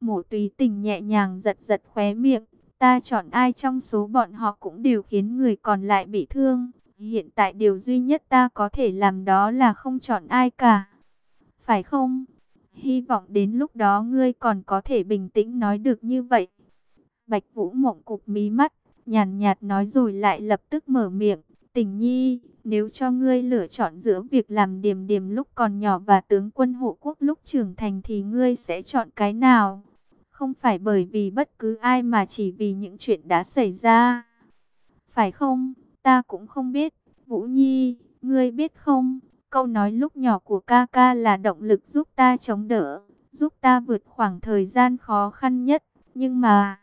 Mổ túy tình nhẹ nhàng giật giật khóe miệng. Ta chọn ai trong số bọn họ cũng đều khiến người còn lại bị thương. Hiện tại điều duy nhất ta có thể làm đó là không chọn ai cả. Phải không? Hy vọng đến lúc đó ngươi còn có thể bình tĩnh nói được như vậy. Bạch Vũ mộng cục mí mắt, nhàn nhạt nói rồi lại lập tức mở miệng. Tình nhi, nếu cho ngươi lựa chọn giữa việc làm điểm điểm lúc còn nhỏ và tướng quân hộ quốc lúc trưởng thành thì ngươi sẽ chọn cái nào? Không phải bởi vì bất cứ ai mà chỉ vì những chuyện đã xảy ra. Phải không? Ta cũng không biết. Vũ Nhi, ngươi biết không? Câu nói lúc nhỏ của ca ca là động lực giúp ta chống đỡ, giúp ta vượt khoảng thời gian khó khăn nhất. Nhưng mà,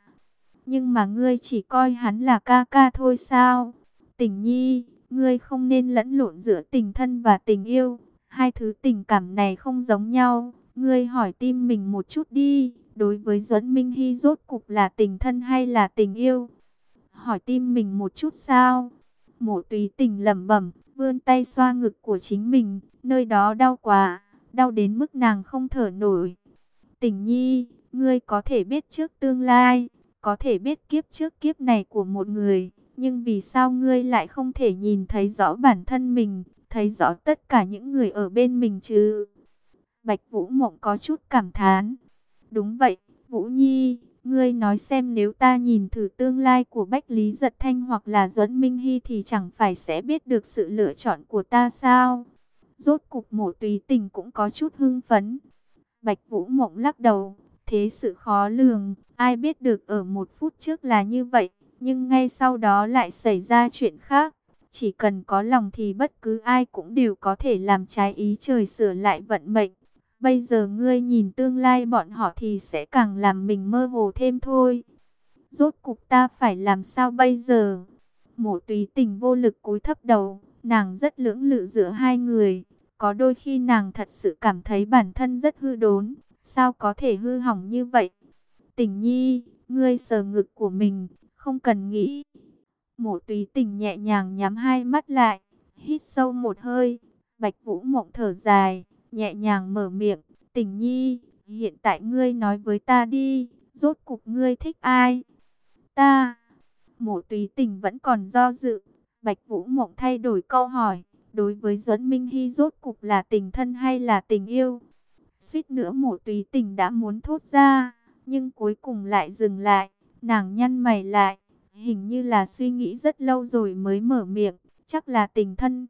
nhưng mà ngươi chỉ coi hắn là ca ca thôi sao? Tình Nhi, ngươi không nên lẫn lộn giữa tình thân và tình yêu. Hai thứ tình cảm này không giống nhau. Ngươi hỏi tim mình một chút đi. Đối với Duẫn Minh Hy rốt cục là tình thân hay là tình yêu? Hỏi tim mình một chút sao? Mộ Tùy tình lẩm bẩm, vươn tay xoa ngực của chính mình, nơi đó đau quá, đau đến mức nàng không thở nổi. Tình nhi, ngươi có thể biết trước tương lai, có thể biết kiếp trước kiếp này của một người, nhưng vì sao ngươi lại không thể nhìn thấy rõ bản thân mình, thấy rõ tất cả những người ở bên mình chứ? Bạch Vũ Mộng có chút cảm thán. Đúng vậy, Vũ Nhi, ngươi nói xem nếu ta nhìn thử tương lai của Bách Lý Giật Thanh hoặc là Duẫn Minh Hy thì chẳng phải sẽ biết được sự lựa chọn của ta sao? Rốt cục mổ tùy tình cũng có chút hưng phấn. Bạch Vũ Mộng lắc đầu, thế sự khó lường, ai biết được ở một phút trước là như vậy, nhưng ngay sau đó lại xảy ra chuyện khác. Chỉ cần có lòng thì bất cứ ai cũng đều có thể làm trái ý trời sửa lại vận mệnh. Bây giờ ngươi nhìn tương lai bọn họ thì sẽ càng làm mình mơ hồ thêm thôi. Rốt cục ta phải làm sao bây giờ? Mộ tùy tình vô lực cúi thấp đầu, nàng rất lưỡng lự giữa hai người. Có đôi khi nàng thật sự cảm thấy bản thân rất hư đốn. Sao có thể hư hỏng như vậy? Tình nhi, ngươi sờ ngực của mình, không cần nghĩ. Mộ tùy tình nhẹ nhàng nhắm hai mắt lại, hít sâu một hơi. Bạch Vũ Mộng thở dài nhẹ nhàng mở miệng, tình nhi, hiện tại ngươi nói với ta đi, rốt cục ngươi thích ai? Ta, mổ tùy tình vẫn còn do dự, Bạch Vũ Mộng thay đổi câu hỏi, đối với Duẫn Minh Hy rốt cục là tình thân hay là tình yêu? Suýt nữa mổ tùy tình đã muốn thốt ra, nhưng cuối cùng lại dừng lại, nàng nhăn mày lại, hình như là suy nghĩ rất lâu rồi mới mở miệng, chắc là tình thân.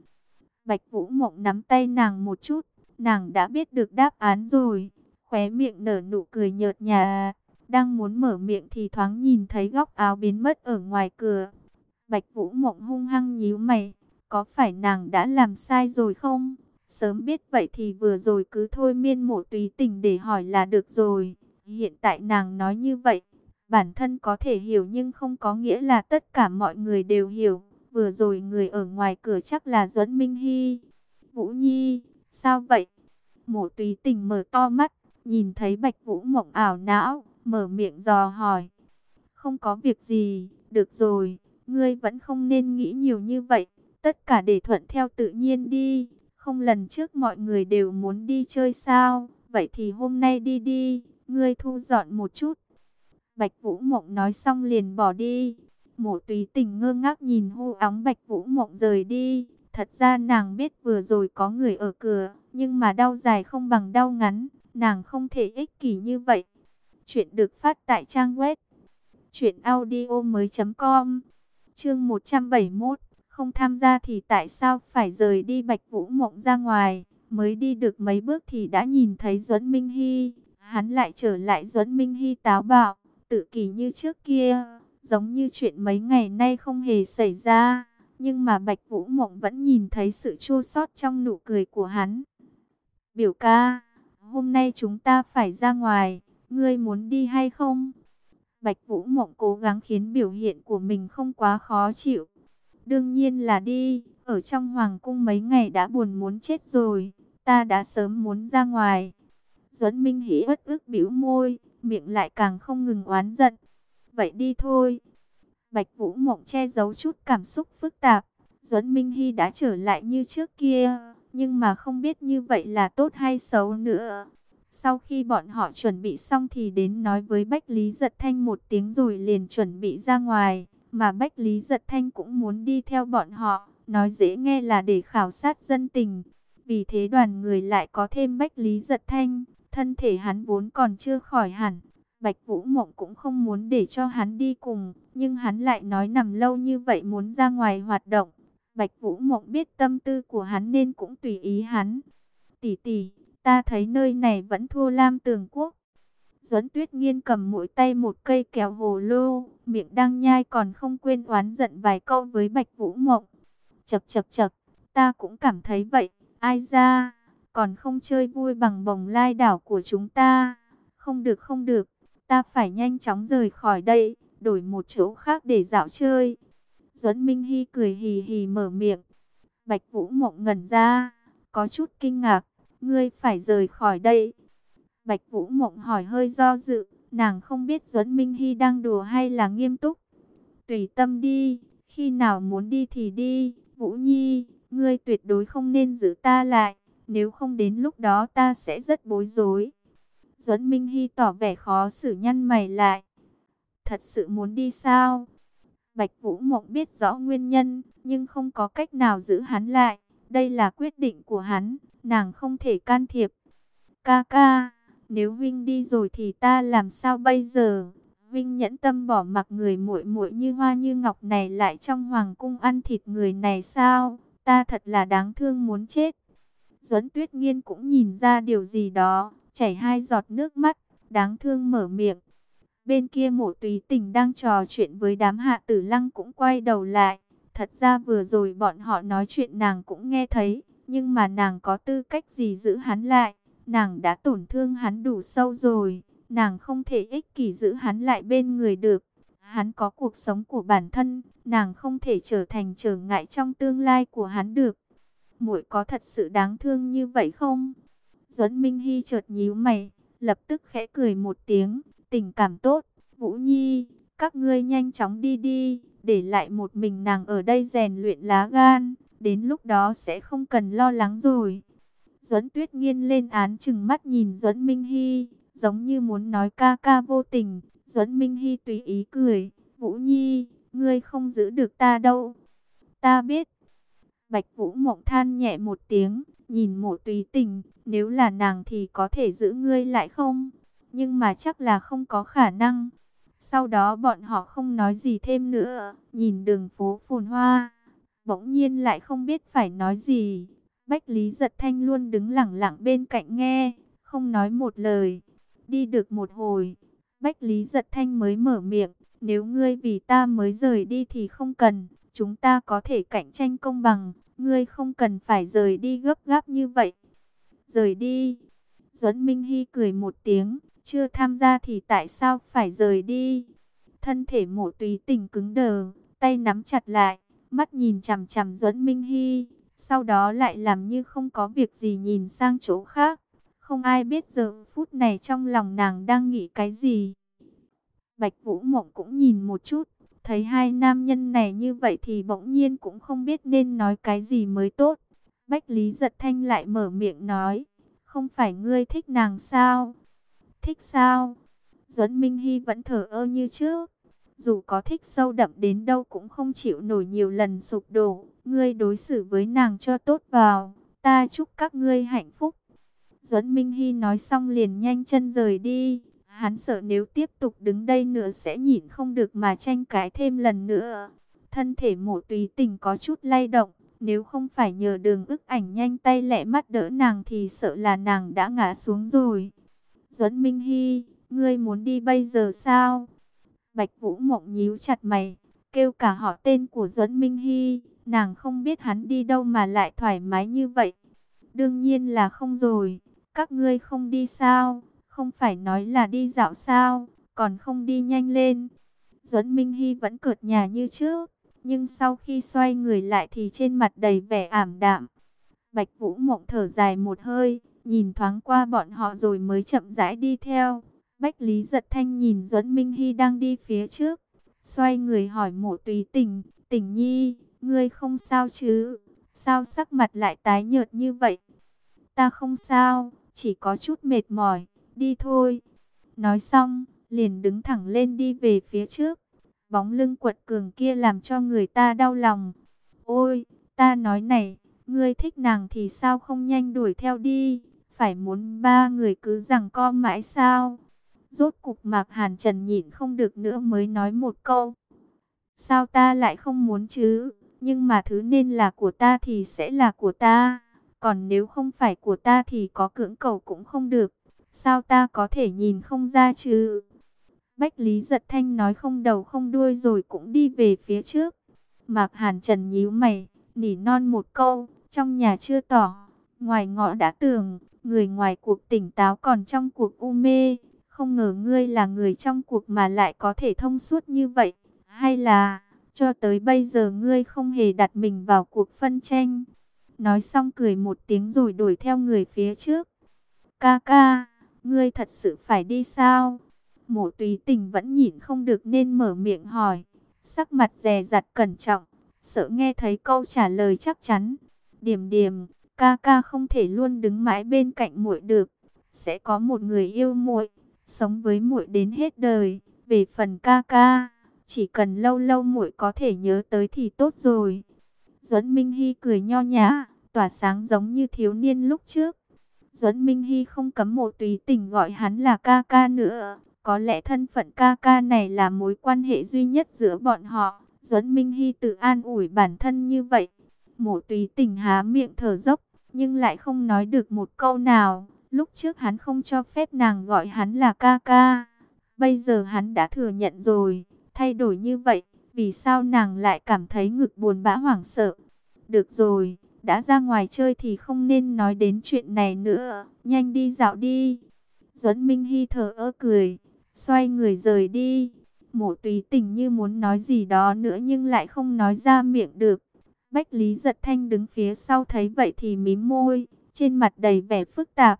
Bạch Vũ Mộng nắm tay nàng một chút, Nàng đã biết được đáp án rồi, khóe miệng nở nụ cười nhợt nhạt, đang muốn mở miệng thì thoáng nhìn thấy góc áo biến mất ở ngoài cửa. Bạch Vũ Mộng hung hăng nhíu mày, có phải nàng đã làm sai rồi không? Sớm biết vậy thì vừa rồi cứ thôi miên mộ tùy tình để hỏi là được rồi. Hiện tại nàng nói như vậy, bản thân có thể hiểu nhưng không có nghĩa là tất cả mọi người đều hiểu. Vừa rồi người ở ngoài cửa chắc là Duẫn Minh Hy. Vũ Nhi, Sao vậy? Mộ tùy tình mở to mắt, nhìn thấy Bạch Vũ mộng ảo não, mở miệng dò hỏi. Không có việc gì, được rồi, ngươi vẫn không nên nghĩ nhiều như vậy, tất cả để thuận theo tự nhiên đi. Không lần trước mọi người đều muốn đi chơi sao, vậy thì hôm nay đi đi, ngươi thu dọn một chút. Bạch Vũ Mộng nói xong liền bỏ đi. Mộ tùy tình ngơ ngác nhìn hô óng Bạch Vũ Mộng rời đi. Thật ra nàng biết vừa rồi có người ở cửa, nhưng mà đau dài không bằng đau ngắn, nàng không thể ích kỷ như vậy. Chuyện được phát tại trang web truyệnaudiomoi.com. Chương 171, không tham gia thì tại sao phải rời đi Bạch Vũ Mộng ra ngoài, mới đi được mấy bước thì đã nhìn thấy Duẫn Minh Hy, hắn lại trở lại Duẫn Minh Hy táo bạo, tự kỳ như trước kia, giống như chuyện mấy ngày nay không hề xảy ra. Nhưng mà Bạch Vũ Mộng vẫn nhìn thấy sự chua xót trong nụ cười của hắn. Biểu ca, hôm nay chúng ta phải ra ngoài, ngươi muốn đi hay không? Bạch Vũ Mộng cố gắng khiến biểu hiện của mình không quá khó chịu. Đương nhiên là đi, ở trong hoàng cung mấy ngày đã buồn muốn chết rồi, ta đã sớm muốn ra ngoài. Duẫn Minh Hỉ bất ức bĩu môi, miệng lại càng không ngừng oán giận. Vậy đi thôi. Bạch Vũ Mộng che giấu chút cảm xúc phức tạp. Duẫn Minh Hy đã trở lại như trước kia, nhưng mà không biết như vậy là tốt hay xấu nữa. Sau khi bọn họ chuẩn bị xong thì đến nói với Bách Lý Giật Thanh một tiếng rồi liền chuẩn bị ra ngoài. Mà Bách Lý Giật Thanh cũng muốn đi theo bọn họ, nói dễ nghe là để khảo sát dân tình. Vì thế đoàn người lại có thêm Bách Lý Giật Thanh, thân thể hắn vốn còn chưa khỏi hẳn. Bạch Vũ Mộng cũng không muốn để cho hắn đi cùng, nhưng hắn lại nói nằm lâu như vậy muốn ra ngoài hoạt động. Bạch Vũ Mộng biết tâm tư của hắn nên cũng tùy ý hắn. Tỷ tỷ, ta thấy nơi này vẫn thua Lam Tường Quốc. Duẫn Tuyết Nghiên cầm mỗi tay một cây kéo hồ lô, miệng đang nhai còn không quên oán giận vài câu với Bạch Vũ Mộng. Chậc chậc chậc, ta cũng cảm thấy vậy, ai ra, còn không chơi vui bằng bồng lai đảo của chúng ta. Không được không được, ta phải nhanh chóng rời khỏi đây, đổi một chỗ khác để dạo chơi. Duẫn Minh Hy cười hì hì mở miệng. Bạch Vũ Mộng ngẩn ra, có chút kinh ngạc, ngươi phải rời khỏi đây. Bạch Vũ Mộng hỏi hơi do dự, nàng không biết Duẫn Minh Hy đang đùa hay là nghiêm túc. Tùy tâm đi, khi nào muốn đi thì đi, Vũ Nhi, ngươi tuyệt đối không nên giữ ta lại, nếu không đến lúc đó ta sẽ rất bối rối. Duẫn Minh Hy tỏ vẻ khó xử nhăn mày lại. Thật sự muốn đi sao? Bạch Vũ Mộng biết rõ nguyên nhân, nhưng không có cách nào giữ hắn lại. Đây là quyết định của hắn, nàng không thể can thiệp. Ca ca, nếu Vinh đi rồi thì ta làm sao bây giờ? Vinh nhẫn tâm bỏ mặc người muội muội như hoa như ngọc này lại trong hoàng cung ăn thịt người này sao? Ta thật là đáng thương muốn chết. Duẫn Tuyết Nghiên cũng nhìn ra điều gì đó, chảy hai giọt nước mắt, đáng thương mở miệng. Bên kia mộ tùy tình đang trò chuyện với đám hạ tử lăng cũng quay đầu lại. Thật ra vừa rồi bọn họ nói chuyện nàng cũng nghe thấy, nhưng mà nàng có tư cách gì giữ hắn lại. Nàng đã tổn thương hắn đủ sâu rồi, nàng không thể ích kỷ giữ hắn lại bên người được. Hắn có cuộc sống của bản thân, nàng không thể trở thành trở ngại trong tương lai của hắn được. Muội có thật sự đáng thương như vậy không? Duẫn Minh Hy chợt nhíu mày, lập tức khẽ cười một tiếng, tình cảm tốt. Vũ Nhi, các ngươi nhanh chóng đi đi, để lại một mình nàng ở đây rèn luyện lá gan, đến lúc đó sẽ không cần lo lắng rồi. Duẫn Tuyết Nghiên lên án chừng mắt nhìn Duẫn Minh Hy, giống như muốn nói ca ca vô tình. Duẫn Minh Hy tùy ý cười, Vũ Nhi, ngươi không giữ được ta đâu. Ta biết. Bạch Vũ Mộng than nhẹ một tiếng, nhìn mộ tùy tình, nếu là nàng thì có thể giữ ngươi lại không? Nhưng mà chắc là không có khả năng. Sau đó bọn họ không nói gì thêm nữa, nhìn đường phố phồn hoa. Bỗng nhiên lại không biết phải nói gì. Bách Lý Giật Thanh luôn đứng lặng lặng bên cạnh nghe, không nói một lời. Đi được một hồi, Bách Lý Giật Thanh mới mở miệng. Nếu ngươi vì ta mới rời đi thì không cần, chúng ta có thể cạnh tranh công bằng. Ngươi không cần phải rời đi gấp gáp như vậy. Rời đi. Duẫn Minh Hy cười một tiếng, chưa tham gia thì tại sao phải rời đi? Thân thể mộ tùy tình cứng đờ, tay nắm chặt lại, mắt nhìn chằm chằm Duẫn Minh Hy, sau đó lại làm như không có việc gì nhìn sang chỗ khác. Không ai biết giờ phút này trong lòng nàng đang nghĩ cái gì. Bạch Vũ Mộng cũng nhìn một chút, thấy hai nam nhân này như vậy thì bỗng nhiên cũng không biết nên nói cái gì mới tốt. Bách Lý Giật Thanh lại mở miệng nói, không phải ngươi thích nàng sao? Thích sao? Duẫn Minh Hy vẫn thở ơ như trước. Dù có thích sâu đậm đến đâu cũng không chịu nổi nhiều lần sụp đổ. Ngươi đối xử với nàng cho tốt vào. Ta chúc các ngươi hạnh phúc. Duẫn Minh Hy nói xong liền nhanh chân rời đi. Hắn sợ nếu tiếp tục đứng đây nữa sẽ nhìn không được mà tranh cãi thêm lần nữa. Thân thể mộ tùy tình có chút lay động. Nếu không phải nhờ đường ức ảnh nhanh tay lẹ mắt đỡ nàng thì sợ là nàng đã ngã xuống rồi. Duẫn Minh Hy, ngươi muốn đi bây giờ sao? Bạch Vũ Mộng nhíu chặt mày, kêu cả họ tên của Duẫn Minh Hy, nàng không biết hắn đi đâu mà lại thoải mái như vậy. Đương nhiên là không rồi, các ngươi không đi sao? Không phải nói là đi dạo sao, còn không đi nhanh lên. Duẫn Minh Hy vẫn cợt nhà như trước, nhưng sau khi xoay người lại thì trên mặt đầy vẻ ảm đạm. Bạch Vũ Mộng thở dài một hơi, nhìn thoáng qua bọn họ rồi mới chậm rãi đi theo. Bách Lý giật thanh nhìn Duẫn Minh Hy đang đi phía trước, xoay người hỏi mộ tùy tình, tình nhi, ngươi không sao chứ, sao sắc mặt lại tái nhợt như vậy? Ta không sao, chỉ có chút mệt mỏi đi thôi. Nói xong, liền đứng thẳng lên đi về phía trước. Bóng lưng quật cường kia làm cho người ta đau lòng. Ôi, ta nói này, ngươi thích nàng thì sao không nhanh đuổi theo đi, phải muốn ba người cứ rằng co mãi sao? Rốt cục Mạc Hàn Trần nhịn không được nữa mới nói một câu. Sao ta lại không muốn chứ? Nhưng mà thứ nên là của ta thì sẽ là của ta. Còn nếu không phải của ta thì có cưỡng cầu cũng không được. Sao ta có thể nhìn không ra chứ? Bách Lý Giật Thanh nói không đầu không đuôi rồi cũng đi về phía trước. Mạc Hàn Trần nhíu mày, nỉ non một câu, trong nhà chưa tỏ, ngoài ngõ đã tường, người ngoài cuộc tỉnh táo còn trong cuộc u mê. Không ngờ ngươi là người trong cuộc mà lại có thể thông suốt như vậy. Hay là, cho tới bây giờ ngươi không hề đặt mình vào cuộc phân tranh. Nói xong cười một tiếng rồi đổi theo người phía trước. Ca ca, ngươi thật sự phải đi sao? Mộ tùy tình vẫn nhịn không được nên mở miệng hỏi. Sắc mặt dè dặt cẩn trọng, sợ nghe thấy câu trả lời chắc chắn. Điểm điểm, ca ca không thể luôn đứng mãi bên cạnh muội được. Sẽ có một người yêu muội, sống với muội đến hết đời. Về phần ca ca, chỉ cần lâu lâu muội có thể nhớ tới thì tốt rồi. Duẫn Minh Hy cười nho nhã, tỏa sáng giống như thiếu niên lúc trước. Duẫn Minh Hy không cấm một tùy tình gọi hắn là ca ca nữa. Có lẽ thân phận ca ca này là mối quan hệ duy nhất giữa bọn họ. Duẫn Minh Hy tự an ủi bản thân như vậy. Mộ tùy tình há miệng thở dốc, nhưng lại không nói được một câu nào. Lúc trước hắn không cho phép nàng gọi hắn là ca ca. Bây giờ hắn đã thừa nhận rồi, thay đổi như vậy, vì sao nàng lại cảm thấy ngực buồn bã hoảng sợ. Được rồi, đã ra ngoài chơi thì không nên nói đến chuyện này nữa, nhanh đi dạo đi. Duẫn Minh Hy thở ơ cười, xoay người rời đi. Mộ tùy tình như muốn nói gì đó nữa nhưng lại không nói ra miệng được. Bách Lý giật thanh đứng phía sau thấy vậy thì mím môi, trên mặt đầy vẻ phức tạp.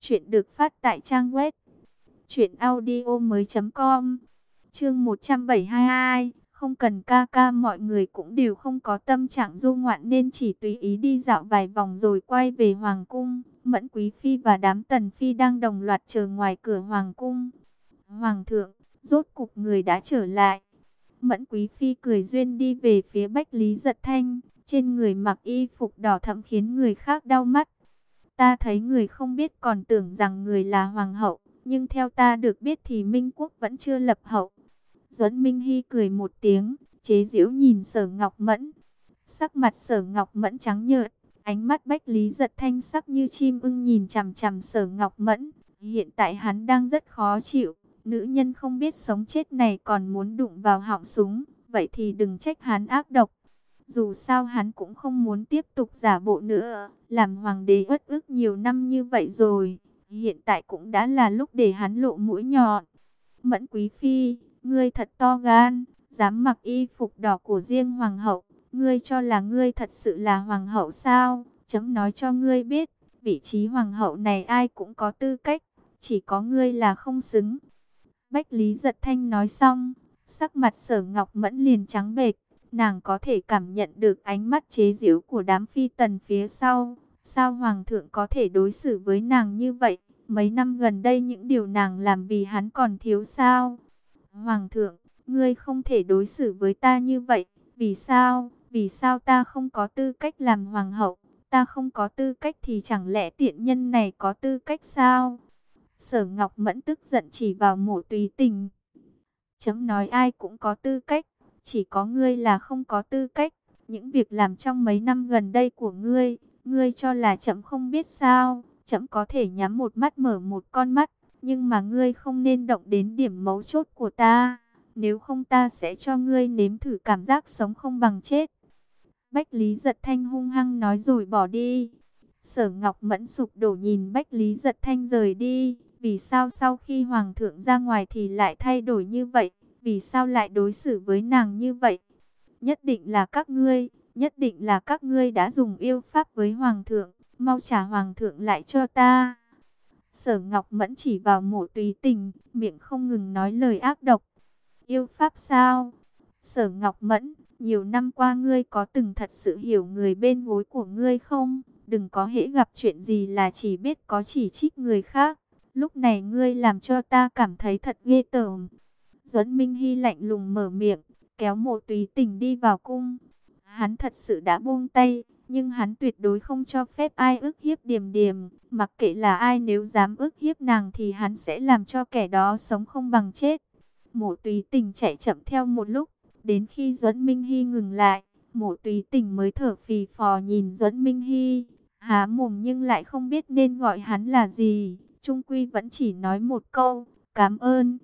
Chuyện được phát tại trang web truyệnaudiomoi.com. Chương 172, không cần ca ca mọi người cũng đều không có tâm trạng du ngoạn nên chỉ tùy ý đi dạo vài vòng rồi quay về hoàng cung. Mẫn Quý phi và đám tần phi đang đồng loạt chờ ngoài cửa hoàng cung. Hoàng thượng, rốt cục người đã trở lại. Mẫn Quý Phi cười duyên đi về phía Bách Lý Giật Thanh, trên người mặc y phục đỏ thẫm khiến người khác đau mắt. Ta thấy người không biết còn tưởng rằng người là hoàng hậu, nhưng theo ta được biết thì Minh Quốc vẫn chưa lập hậu. Duẫn Minh Hy cười một tiếng, chế giễu nhìn Sở Ngọc Mẫn. Sắc mặt Sở Ngọc Mẫn trắng nhợt, ánh mắt Bách Lý Giật Thanh sắc như chim ưng nhìn chằm chằm Sở Ngọc Mẫn. Hiện tại hắn đang rất khó chịu, Nữ nhân không biết sống chết này còn muốn đụng vào họng súng, vậy thì đừng trách hắn ác độc. Dù sao hắn cũng không muốn tiếp tục giả bộ nữa, làm hoàng đế uất ức nhiều năm như vậy rồi. Hiện tại cũng đã là lúc để hắn lộ mũi nhọn. Mẫn quý phi, ngươi thật to gan, dám mặc y phục đỏ của riêng hoàng hậu. Ngươi cho là ngươi thật sự là hoàng hậu sao? Chấm nói cho ngươi biết, vị trí hoàng hậu này ai cũng có tư cách, chỉ có ngươi là không xứng. Bách Lý Giật Thanh nói xong, sắc mặt sở ngọc mẫn liền trắng bệch. Nàng có thể cảm nhận được ánh mắt chế giễu của đám phi tần phía sau. Sao Hoàng thượng có thể đối xử với nàng như vậy? Mấy năm gần đây những điều nàng làm vì hắn còn thiếu sao? Hoàng thượng, ngươi không thể đối xử với ta như vậy. Vì sao? Vì sao ta không có tư cách làm hoàng hậu? Ta không có tư cách thì chẳng lẽ tiện nhân này có tư cách sao? Sở Ngọc Mẫn tức giận chỉ vào mộ tùy tình. Chấm nói ai cũng có tư cách, chỉ có ngươi là không có tư cách. Những việc làm trong mấy năm gần đây của ngươi, ngươi cho là chấm không biết sao. Chấm có thể nhắm một mắt mở một con mắt, nhưng mà ngươi không nên động đến điểm mấu chốt của ta. Nếu không ta sẽ cho ngươi nếm thử cảm giác sống không bằng chết. Bách Lý giật thanh hung hăng nói rồi bỏ đi. Sở Ngọc Mẫn sụp đổ nhìn Bách Lý giật thanh rời đi. Vì sao sau khi hoàng thượng ra ngoài thì lại thay đổi như vậy? Vì sao lại đối xử với nàng như vậy? Nhất định là các ngươi, nhất định là các ngươi đã dùng yêu pháp với hoàng thượng, mau trả hoàng thượng lại cho ta. Sở Ngọc Mẫn chỉ vào mộ tùy tình, miệng không ngừng nói lời ác độc. Yêu pháp sao? Sở Ngọc Mẫn, nhiều năm qua ngươi có từng thật sự hiểu người bên gối của ngươi không? Đừng có hễ gặp chuyện gì là chỉ biết có chỉ trích người khác. Lúc này ngươi làm cho ta cảm thấy thật ghê tởm. Duẫn Minh Hy lạnh lùng mở miệng, kéo mộ tùy tình đi vào cung. Hắn thật sự đã buông tay, nhưng hắn tuyệt đối không cho phép ai ức hiếp điểm điểm. Mặc kệ là ai nếu dám ức hiếp nàng thì hắn sẽ làm cho kẻ đó sống không bằng chết. Mộ tùy tình chạy chậm theo một lúc, đến khi Duẫn Minh Hy ngừng lại, mộ tùy tình mới thở phì phò nhìn Duẫn Minh Hy. Há mồm nhưng lại không biết nên gọi hắn là gì. Trung Quy vẫn chỉ nói một câu, cảm ơn.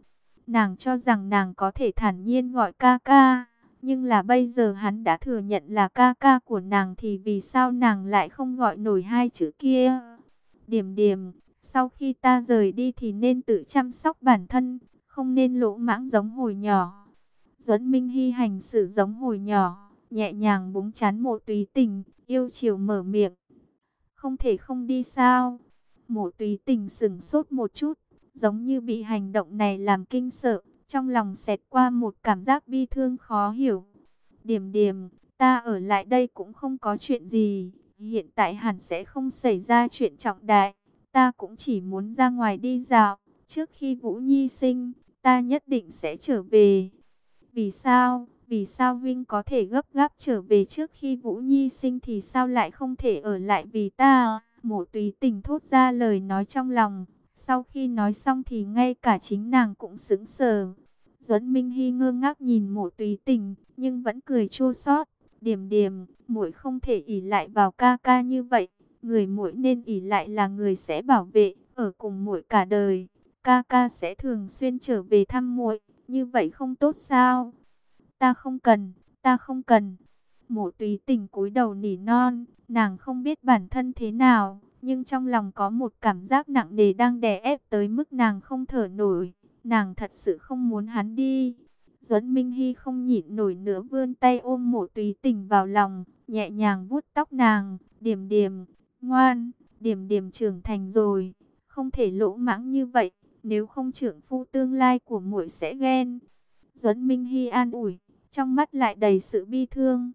Nàng cho rằng nàng có thể thản nhiên gọi ca ca. Nhưng là bây giờ hắn đã thừa nhận là ca ca của nàng thì vì sao nàng lại không gọi nổi hai chữ kia. Điểm điểm, sau khi ta rời đi thì nên tự chăm sóc bản thân, không nên lỗ mãng giống hồi nhỏ. Duẫn Minh Hy hành xử giống hồi nhỏ, nhẹ nhàng búng chán mộ tùy tình, yêu chiều mở miệng. Không thể không đi sao? Mộ tùy tình sừng sốt một chút, giống như bị hành động này làm kinh sợ, trong lòng xẹt qua một cảm giác bi thương khó hiểu. Điểm điểm, ta ở lại đây cũng không có chuyện gì, hiện tại hẳn sẽ không xảy ra chuyện trọng đại, ta cũng chỉ muốn ra ngoài đi dạo, trước khi Vũ Nhi sinh, ta nhất định sẽ trở về. Vì sao? Vì sao Vinh có thể gấp gáp trở về trước khi Vũ Nhi sinh thì sao lại không thể ở lại vì ta? Mộ tùy tình thốt ra lời nói trong lòng. Sau khi nói xong thì ngay cả chính nàng cũng sững sờ. Duẫn Minh Hy ngơ ngác nhìn mộ tùy tình, nhưng vẫn cười chua xót. Điểm điểm, muội không thể ỉ lại vào ca ca như vậy. Người muội nên ỉ lại là người sẽ bảo vệ, ở cùng muội cả đời. Ca ca sẽ thường xuyên trở về thăm muội, như vậy không tốt sao? Ta không cần, ta không cần. Mộ tùy tình cúi đầu nỉ non, nàng không biết bản thân thế nào, nhưng trong lòng có một cảm giác nặng nề đang đè ép tới mức nàng không thở nổi. Nàng thật sự không muốn hắn đi. Duẫn Minh Hy không nhịn nổi nữa vươn tay ôm mộ tùy tình vào lòng, nhẹ nhàng vuốt tóc nàng, điểm điểm, ngoan, điểm điểm trưởng thành rồi, không thể lỗ mãng như vậy, nếu không trưởng phu tương lai của muội sẽ ghen. Duẫn Minh Hy an ủi, trong mắt lại đầy sự bi thương.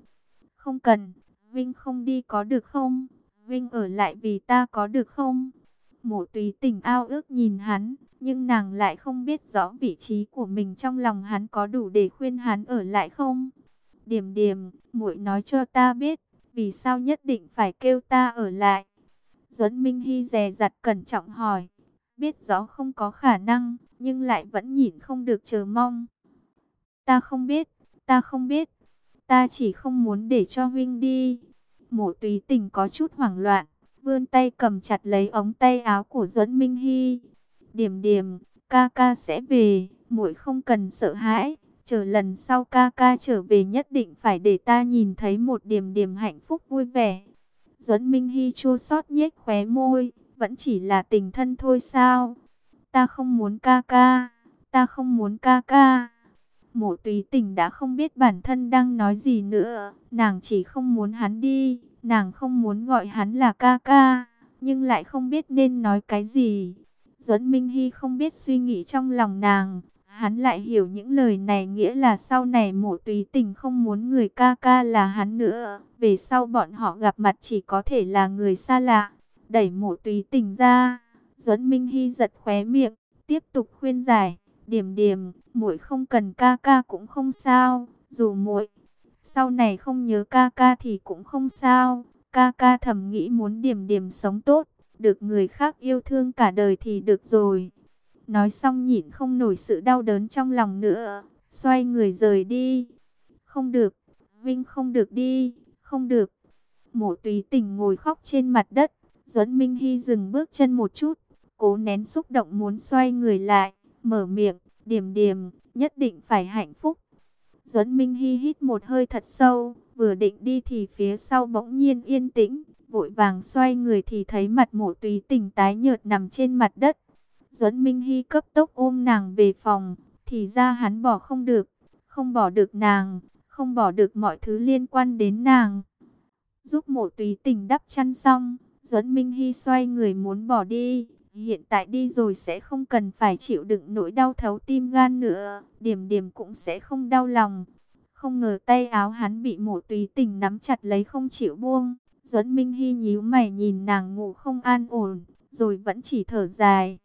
Không cần, Vinh không đi có được không? Vinh ở lại vì ta có được không? Mộ tùy tình ao ước nhìn hắn, nhưng nàng lại không biết rõ vị trí của mình trong lòng hắn có đủ để khuyên hắn ở lại không? Điểm điểm, muội nói cho ta biết, vì sao nhất định phải kêu ta ở lại? Duẫn Minh Hy dè dặt cẩn trọng hỏi, biết rõ không có khả năng, nhưng lại vẫn nhịn không được chờ mong. Ta không biết, ta không biết, ta chỉ không muốn để cho Vinh đi. Mộ tùy tình có chút hoảng loạn, vươn tay cầm chặt lấy ống tay áo của Duẫn Minh Hy. Điểm điểm, ca ca sẽ về, muội không cần sợ hãi. Chờ lần sau ca ca trở về nhất định phải để ta nhìn thấy một điểm điểm hạnh phúc vui vẻ. Duẫn Minh Hy chua xót nhếch khóe môi, vẫn chỉ là tình thân thôi sao? Ta không muốn ca ca, ta không muốn ca ca. Mộ tùy tình đã không biết bản thân đang nói gì nữa. Nàng chỉ không muốn hắn đi. Nàng không muốn gọi hắn là ca ca. Nhưng lại không biết nên nói cái gì. Duẫn Minh Hy không biết suy nghĩ trong lòng nàng. Hắn lại hiểu những lời này nghĩa là sau này mộ tùy tình không muốn người ca ca là hắn nữa. Về sau bọn họ gặp mặt chỉ có thể là người xa lạ. Đẩy mộ tùy tình ra. Duẫn Minh Hy giật khóe miệng. Tiếp tục khuyên giải. Điểm điểm, muội không cần ca ca cũng không sao, dù muội sau này không nhớ ca ca thì cũng không sao. Ca ca thầm nghĩ muốn điểm điểm sống tốt, được người khác yêu thương cả đời thì được rồi. Nói xong nhịn không nổi sự đau đớn trong lòng nữa, xoay người rời đi. Không được, Vinh không được đi, không được. Mộ tùy tình ngồi khóc trên mặt đất, Duẫn Minh Hy dừng bước chân một chút, cố nén xúc động muốn xoay người lại mở miệng, điểm điểm, nhất định phải hạnh phúc. Duẫn Minh Hi hít một hơi thật sâu, vừa định đi thì phía sau bỗng nhiên yên tĩnh, vội vàng xoay người thì thấy mặt mộ túy tình tái nhợt nằm trên mặt đất. Duẫn Minh Hi cấp tốc ôm nàng về phòng, thì ra hắn bỏ không được, không bỏ được nàng, không bỏ được mọi thứ liên quan đến nàng. Giúp mộ túy tình đắp chăn xong, Duẫn Minh Hi xoay người muốn bỏ đi, Hiện tại đi rồi sẽ không cần phải chịu đựng nỗi đau thấu tim gan nữa. Điểm điểm cũng sẽ không đau lòng. Không ngờ tay áo hắn bị mổ tùy tình nắm chặt lấy không chịu buông. Duẫn Minh Hy nhíu mày nhìn nàng ngủ không an ổn. Rồi vẫn chỉ thở dài.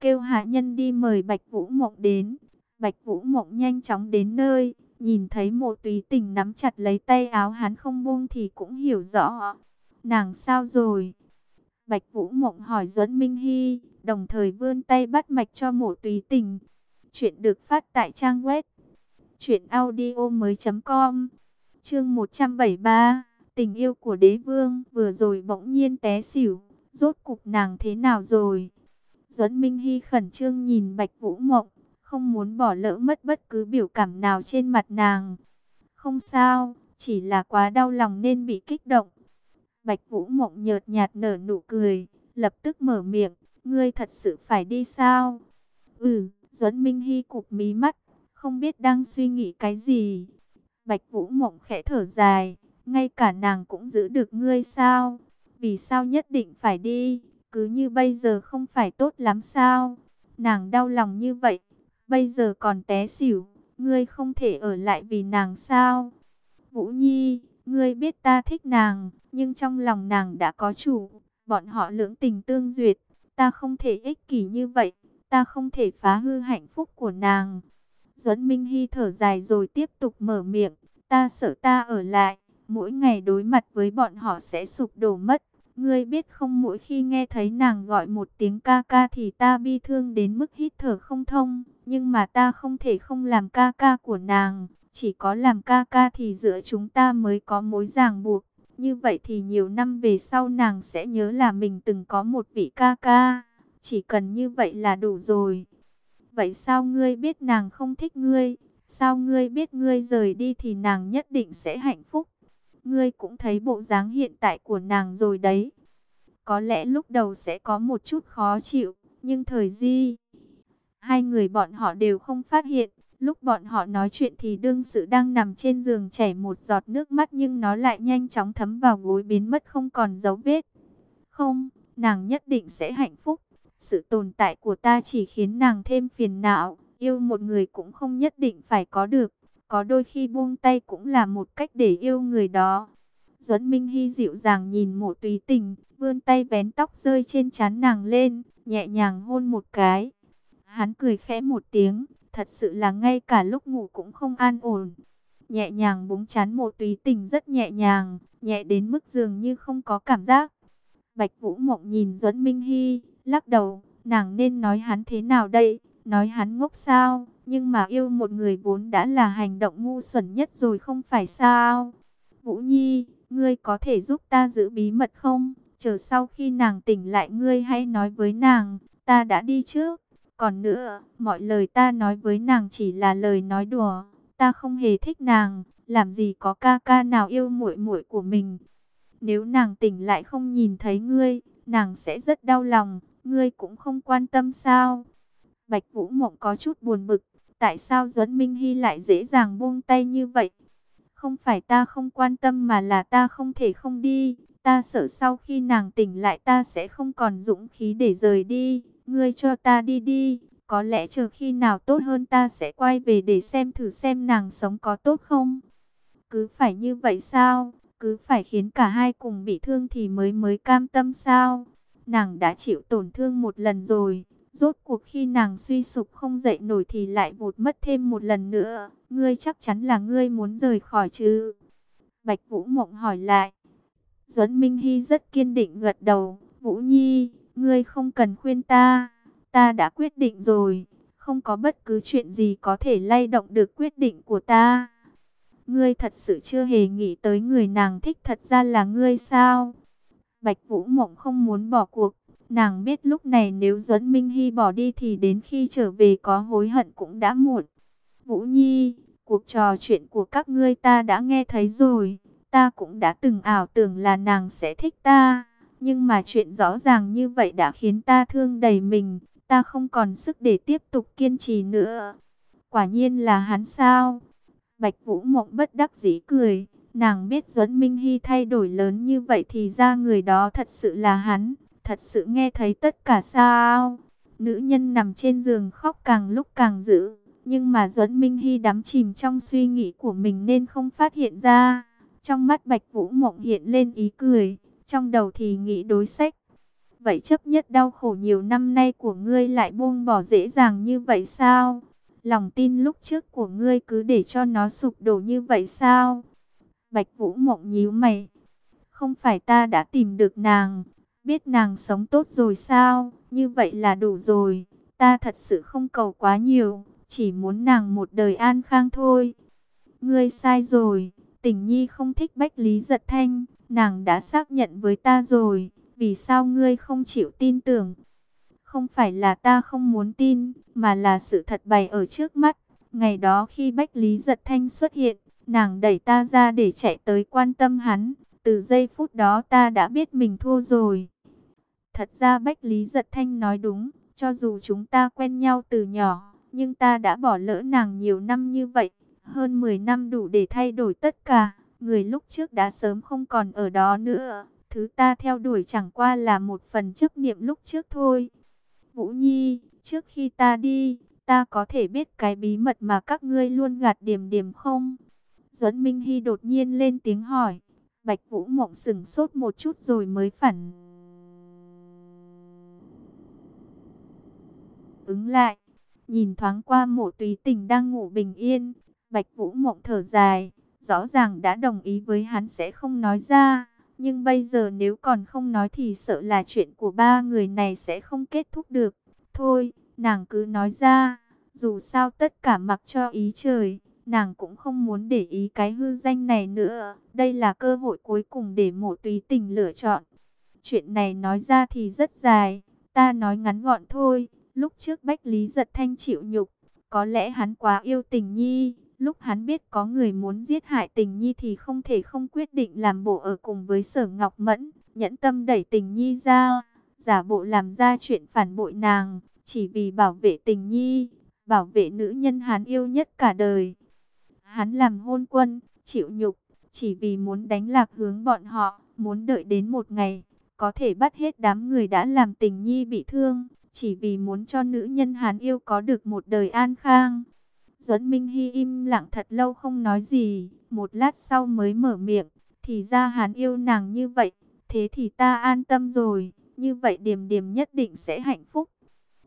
kêu hạ nhân đi mời Bạch Vũ Mộng đến. Bạch Vũ Mộng nhanh chóng đến nơi, nhìn thấy mộ tùy tình nắm chặt lấy tay áo hắn không buông thì cũng hiểu rõ. Nàng sao rồi? Bạch Vũ Mộng hỏi Duẫn Minh Hy, đồng thời vươn tay bắt mạch cho mộ Tú tình. Chuyện được phát tại trang web truyệnaudiomoi.com. Chương 173, tình yêu của đế vương vừa rồi bỗng nhiên té xỉu, rốt cục nàng thế nào rồi? Duẫn Minh Hy khẩn trương nhìn Bạch Vũ Mộng, không muốn bỏ lỡ mất bất cứ biểu cảm nào trên mặt nàng. Không sao, chỉ là quá đau lòng nên bị kích động. Bạch Vũ Mộng nhợt nhạt nở nụ cười, lập tức mở miệng, ngươi thật sự phải đi sao? Ừ, Duẫn Minh Hy cụp mí mắt, không biết đang suy nghĩ cái gì. Bạch Vũ Mộng khẽ thở dài, ngay cả nàng cũng giữ được ngươi sao? Vì sao nhất định phải đi? Cứ như bây giờ không phải tốt lắm sao? Nàng đau lòng như vậy, bây giờ còn té xỉu, ngươi không thể ở lại vì nàng sao? Vũ Nhi, ngươi biết ta thích nàng, nhưng trong lòng nàng đã có chủ, bọn họ lưỡng tình tương duyệt, ta không thể ích kỷ như vậy, ta không thể phá hư hạnh phúc của nàng. Duẫn Minh Hy thở dài rồi tiếp tục mở miệng, ta sợ ta ở lại, mỗi ngày đối mặt với bọn họ sẽ sụp đổ mất. Ngươi biết không mỗi khi nghe thấy nàng gọi một tiếng ca ca thì ta bi thương đến mức hít thở không thông. Nhưng mà ta không thể không làm ca ca của nàng. Chỉ có làm ca ca thì giữa chúng ta mới có mối ràng buộc. Như vậy thì nhiều năm về sau nàng sẽ nhớ là mình từng có một vị ca ca. Chỉ cần như vậy là đủ rồi. Vậy sao ngươi biết nàng không thích ngươi? Sao ngươi biết ngươi rời đi thì nàng nhất định sẽ hạnh phúc? Ngươi cũng thấy bộ dáng hiện tại của nàng rồi đấy. Có lẽ lúc đầu sẽ có một chút khó chịu, nhưng thời di, hai người bọn họ đều không phát hiện. Lúc bọn họ nói chuyện thì đương sự đang nằm trên giường chảy một giọt nước mắt nhưng nó lại nhanh chóng thấm vào gối biến mất không còn dấu vết. Không, nàng nhất định sẽ hạnh phúc. Sự tồn tại của ta chỉ khiến nàng thêm phiền não. Yêu một người cũng không nhất định phải có được. Có đôi khi buông tay cũng là một cách để yêu người đó. Duẫn Minh Hy dịu dàng nhìn mộ tùy tình, vươn tay vén tóc rơi trên trán nàng lên, nhẹ nhàng hôn một cái. Hắn cười khẽ một tiếng, thật sự là ngay cả lúc ngủ cũng không an ổn. Nhẹ nhàng búng chán mộ tùy tình rất nhẹ nhàng, nhẹ đến mức dường như không có cảm giác. Bạch Vũ Mộng nhìn Duẫn Minh Hy, lắc đầu, nàng nên nói hắn thế nào đây, nói hắn ngốc sao, nhưng mà yêu một người vốn đã là hành động ngu xuẩn nhất rồi không phải sao. Vũ Nhi, ngươi có thể giúp ta giữ bí mật không? Chờ sau khi nàng tỉnh lại ngươi hãy nói với nàng, ta đã đi trước. Còn nữa, mọi lời ta nói với nàng chỉ là lời nói đùa, ta không hề thích nàng, làm gì có ca ca nào yêu muội muội của mình. Nếu nàng tỉnh lại không nhìn thấy ngươi, nàng sẽ rất đau lòng, ngươi cũng không quan tâm sao? Bạch Vũ Mộng có chút buồn bực, tại sao Duẫn Minh Hy lại dễ dàng buông tay như vậy? Không phải ta không quan tâm mà là ta không thể không đi. Ta sợ sau khi nàng tỉnh lại ta sẽ không còn dũng khí để rời đi. Ngươi cho ta đi đi. Có lẽ chờ khi nào tốt hơn ta sẽ quay về để xem thử xem nàng sống có tốt không. Cứ phải như vậy sao? Cứ phải khiến cả hai cùng bị thương thì mới mới cam tâm sao? Nàng đã chịu tổn thương một lần rồi. Rốt cuộc khi nàng suy sụp không dậy nổi thì lại vụt mất thêm một lần nữa. Ngươi chắc chắn là ngươi muốn rời khỏi chứ? Bạch Vũ Mộng hỏi lại. Duẫn Minh Hy rất kiên định gật đầu. Vũ Nhi, ngươi không cần khuyên ta. Ta đã quyết định rồi. Không có bất cứ chuyện gì có thể lay động được quyết định của ta. Ngươi thật sự chưa hề nghĩ tới người nàng thích thật ra là ngươi sao? Bạch Vũ Mộng không muốn bỏ cuộc. Nàng biết lúc này nếu Duẫn Minh Hy bỏ đi thì đến khi trở về có hối hận cũng đã muộn. Vũ Nhi, cuộc trò chuyện của các ngươi ta đã nghe thấy rồi. Ta cũng đã từng ảo tưởng là nàng sẽ thích ta. Nhưng mà chuyện rõ ràng như vậy đã khiến ta thương đầy mình. Ta không còn sức để tiếp tục kiên trì nữa. Quả nhiên là hắn sao? Bạch Vũ Mộng bất đắc dĩ cười. Nàng biết Duẫn Minh Hy thay đổi lớn như vậy thì ra người đó thật sự là hắn thật sự nghe thấy tất cả sao? Nữ nhân nằm trên giường khóc càng lúc càng dữ, nhưng mà Duẫn Minh Hy đắm chìm trong suy nghĩ của mình nên không phát hiện ra. Trong mắt Bạch Vũ Mộng hiện lên ý cười, trong đầu thì nghĩ đối sách. Vậy chấp nhất đau khổ nhiều năm nay của ngươi lại buông bỏ dễ dàng như vậy sao? Lòng tin lúc trước của ngươi cứ để cho nó sụp đổ như vậy sao? Bạch Vũ Mộng nhíu mày. Không phải ta đã tìm được nàng, biết nàng sống tốt rồi sao? Như vậy là đủ rồi. Ta thật sự không cầu quá nhiều, chỉ muốn nàng một đời an khang thôi. Ngươi sai rồi, tình nhi không thích Bách Lý Giật Thanh, nàng đã xác nhận với ta rồi, vì sao ngươi không chịu tin tưởng? Không phải là ta không muốn tin, mà là sự thật bày ở trước mắt. Ngày đó khi Bách Lý Giật Thanh xuất hiện, nàng đẩy ta ra để chạy tới quan tâm hắn. Từ giây phút đó ta đã biết mình thua rồi. Thật ra Bách Lý Giật Thanh nói đúng, cho dù chúng ta quen nhau từ nhỏ, nhưng ta đã bỏ lỡ nàng nhiều năm như vậy. Hơn 10 năm đủ để thay đổi tất cả, người lúc trước đã sớm không còn ở đó nữa. Thứ ta theo đuổi chẳng qua là một phần chấp niệm lúc trước thôi. Vũ Nhi, trước khi ta đi, ta có thể biết cái bí mật mà các ngươi luôn gạt điểm điểm không? Duẫn Minh Hy đột nhiên lên tiếng hỏi. Bạch Vũ Mộng sừng sốt một chút rồi mới phản ứng lại. Nhìn thoáng qua mộ túy tình đang ngủ bình yên. Bạch Vũ Mộng thở dài. Rõ ràng đã đồng ý với hắn sẽ không nói ra. Nhưng bây giờ nếu còn không nói thì sợ là chuyện của ba người này sẽ không kết thúc được. Thôi, nàng cứ nói ra. Dù sao tất cả mặc cho ý trời. Nàng cũng không muốn để ý cái hư danh này nữa. Đây là cơ hội cuối cùng để mộ tùy tình lựa chọn. Chuyện này nói ra thì rất dài. Ta nói ngắn gọn thôi. Lúc trước Bách Lý giật thanh chịu nhục. Có lẽ hắn quá yêu tình nhi. Lúc hắn biết có người muốn giết hại tình nhi thì không thể không quyết định làm bộ ở cùng với sở ngọc mẫn. Nhẫn tâm đẩy tình nhi ra. Giả bộ làm ra chuyện phản bội nàng. Chỉ vì bảo vệ tình nhi. Bảo vệ nữ nhân hắn yêu nhất cả đời. Hắn làm hôn quân, chịu nhục, chỉ vì muốn đánh lạc hướng bọn họ, muốn đợi đến một ngày, có thể bắt hết đám người đã làm tình nhi bị thương, chỉ vì muốn cho nữ nhân hắn yêu có được một đời an khang. Duẫn Minh Hy im lặng thật lâu không nói gì, một lát sau mới mở miệng, thì ra hắn yêu nàng như vậy, thế thì ta an tâm rồi, như vậy điểm điểm nhất định sẽ hạnh phúc.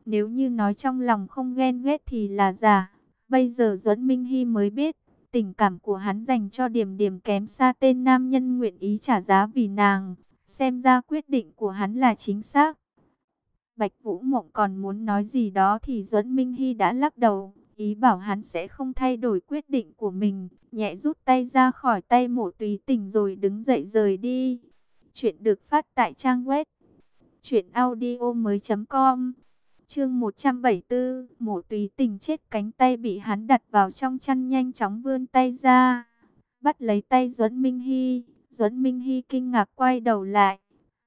Nếu như nói trong lòng không ghen ghét thì là giả, bây giờ Duẫn Minh Hy mới biết, Tình cảm của hắn dành cho điểm điểm kém xa tên nam nhân nguyện ý trả giá vì nàng. Xem ra quyết định của hắn là chính xác. Bạch Vũ Mộng còn muốn nói gì đó thì Duẫn Minh Hy đã lắc đầu. Ý bảo hắn sẽ không thay đổi quyết định của mình. Nhẹ rút tay ra khỏi tay mộ tùy tình rồi đứng dậy rời đi. Chuyện được phát tại trang web. chuyệnaudio mới .com Chương 174, mổ tùy tình chết cánh tay bị hắn đặt vào trong chăn nhanh chóng vươn tay ra. Bắt lấy tay Duẫn Minh Hy, Duẫn Minh Hy kinh ngạc quay đầu lại.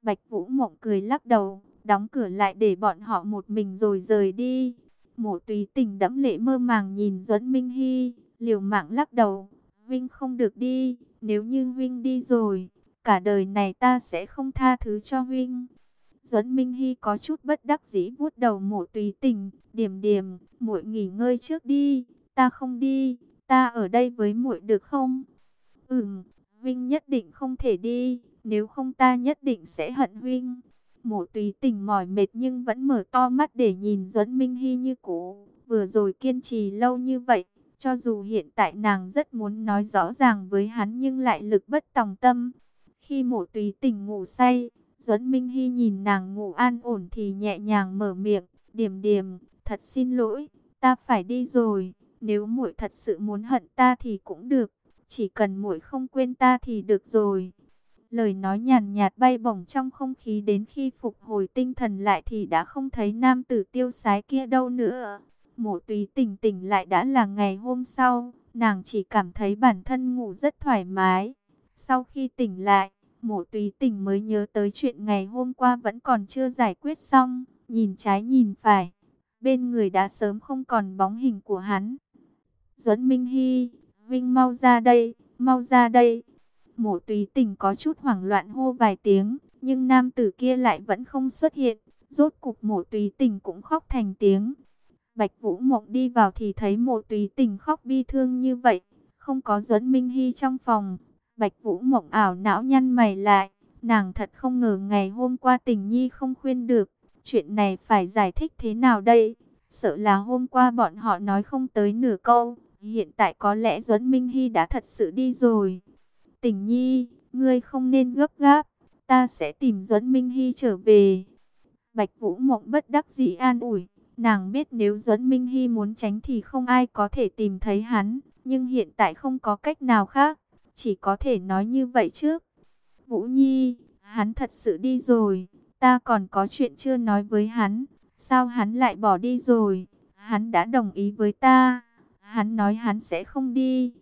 Bạch Vũ Mộng cười lắc đầu, đóng cửa lại để bọn họ một mình rồi rời đi mộ tùy tình đẫm lệ mơ màng nhìn Duẫn Minh Hy, liều mạng lắc đầu. Vinh không được đi, nếu như Vinh đi rồi, cả đời này ta sẽ không tha thứ cho Vinh. Duẫn Minh Hy có chút bất đắc dĩ vuốt đầu mộ tùy tình, điểm điểm, muội nghỉ ngơi trước đi, ta không đi, ta ở đây với muội được không? Ừm, Vinh nhất định không thể đi, nếu không ta nhất định sẽ hận Vinh. Mộ tùy tình mỏi mệt nhưng vẫn mở to mắt để nhìn Duẫn Minh Hy như cũ, vừa rồi kiên trì lâu như vậy. Cho dù hiện tại nàng rất muốn nói rõ ràng với hắn nhưng lại lực bất tòng tâm. Khi mộ tùy tình ngủ say, Duẫn Minh Hy nhìn nàng ngủ an ổn thì nhẹ nhàng mở miệng, điểm điểm, thật xin lỗi, ta phải đi rồi, nếu muội thật sự muốn hận ta thì cũng được, chỉ cần muội không quên ta thì được rồi." Lời nói nhàn nhạt bay bổng trong không khí đến khi phục hồi tinh thần lại thì đã không thấy nam tử tiêu sái kia đâu nữa. Mộ tùy tỉnh tỉnh lại đã là ngày hôm sau, nàng chỉ cảm thấy bản thân ngủ rất thoải mái. Sau khi tỉnh lại, Mộ tùy tình mới nhớ tới chuyện ngày hôm qua vẫn còn chưa giải quyết xong, nhìn trái nhìn phải. Bên người đã sớm không còn bóng hình của hắn. Duẫn Minh Hy, Vinh mau ra đây, mau ra đây. Mộ tùy tình có chút hoảng loạn hô vài tiếng, nhưng nam tử kia lại vẫn không xuất hiện. Rốt cục mộ tùy tình cũng khóc thành tiếng. Bạch Vũ Mộng đi vào thì thấy mộ tùy tình khóc bi thương như vậy. Không có Duẫn Minh Hy trong phòng, Bạch Vũ Mộng ảo não nhăn mày lại, Nàng thật không ngờ ngày hôm qua tình nhi không khuyên được. Chuyện này phải giải thích thế nào đây? Sợ là hôm qua bọn họ nói không tới nửa câu. Hiện tại có lẽ Duẫn Minh Hy đã thật sự đi rồi. Tình nhi, ngươi không nên gấp gáp. Ta sẽ tìm Duẫn Minh Hy trở về. Bạch Vũ Mộng bất đắc dĩ an ủi. Nàng biết nếu Duẫn Minh Hy muốn tránh thì không ai có thể tìm thấy hắn. Nhưng hiện tại không có cách nào khác. Chỉ có thể nói như vậy trước. Vũ Nhi, hắn thật sự đi rồi. Ta còn có chuyện chưa nói với hắn. Sao hắn lại bỏ đi rồi? Hắn đã đồng ý với ta. Hắn nói hắn sẽ không đi.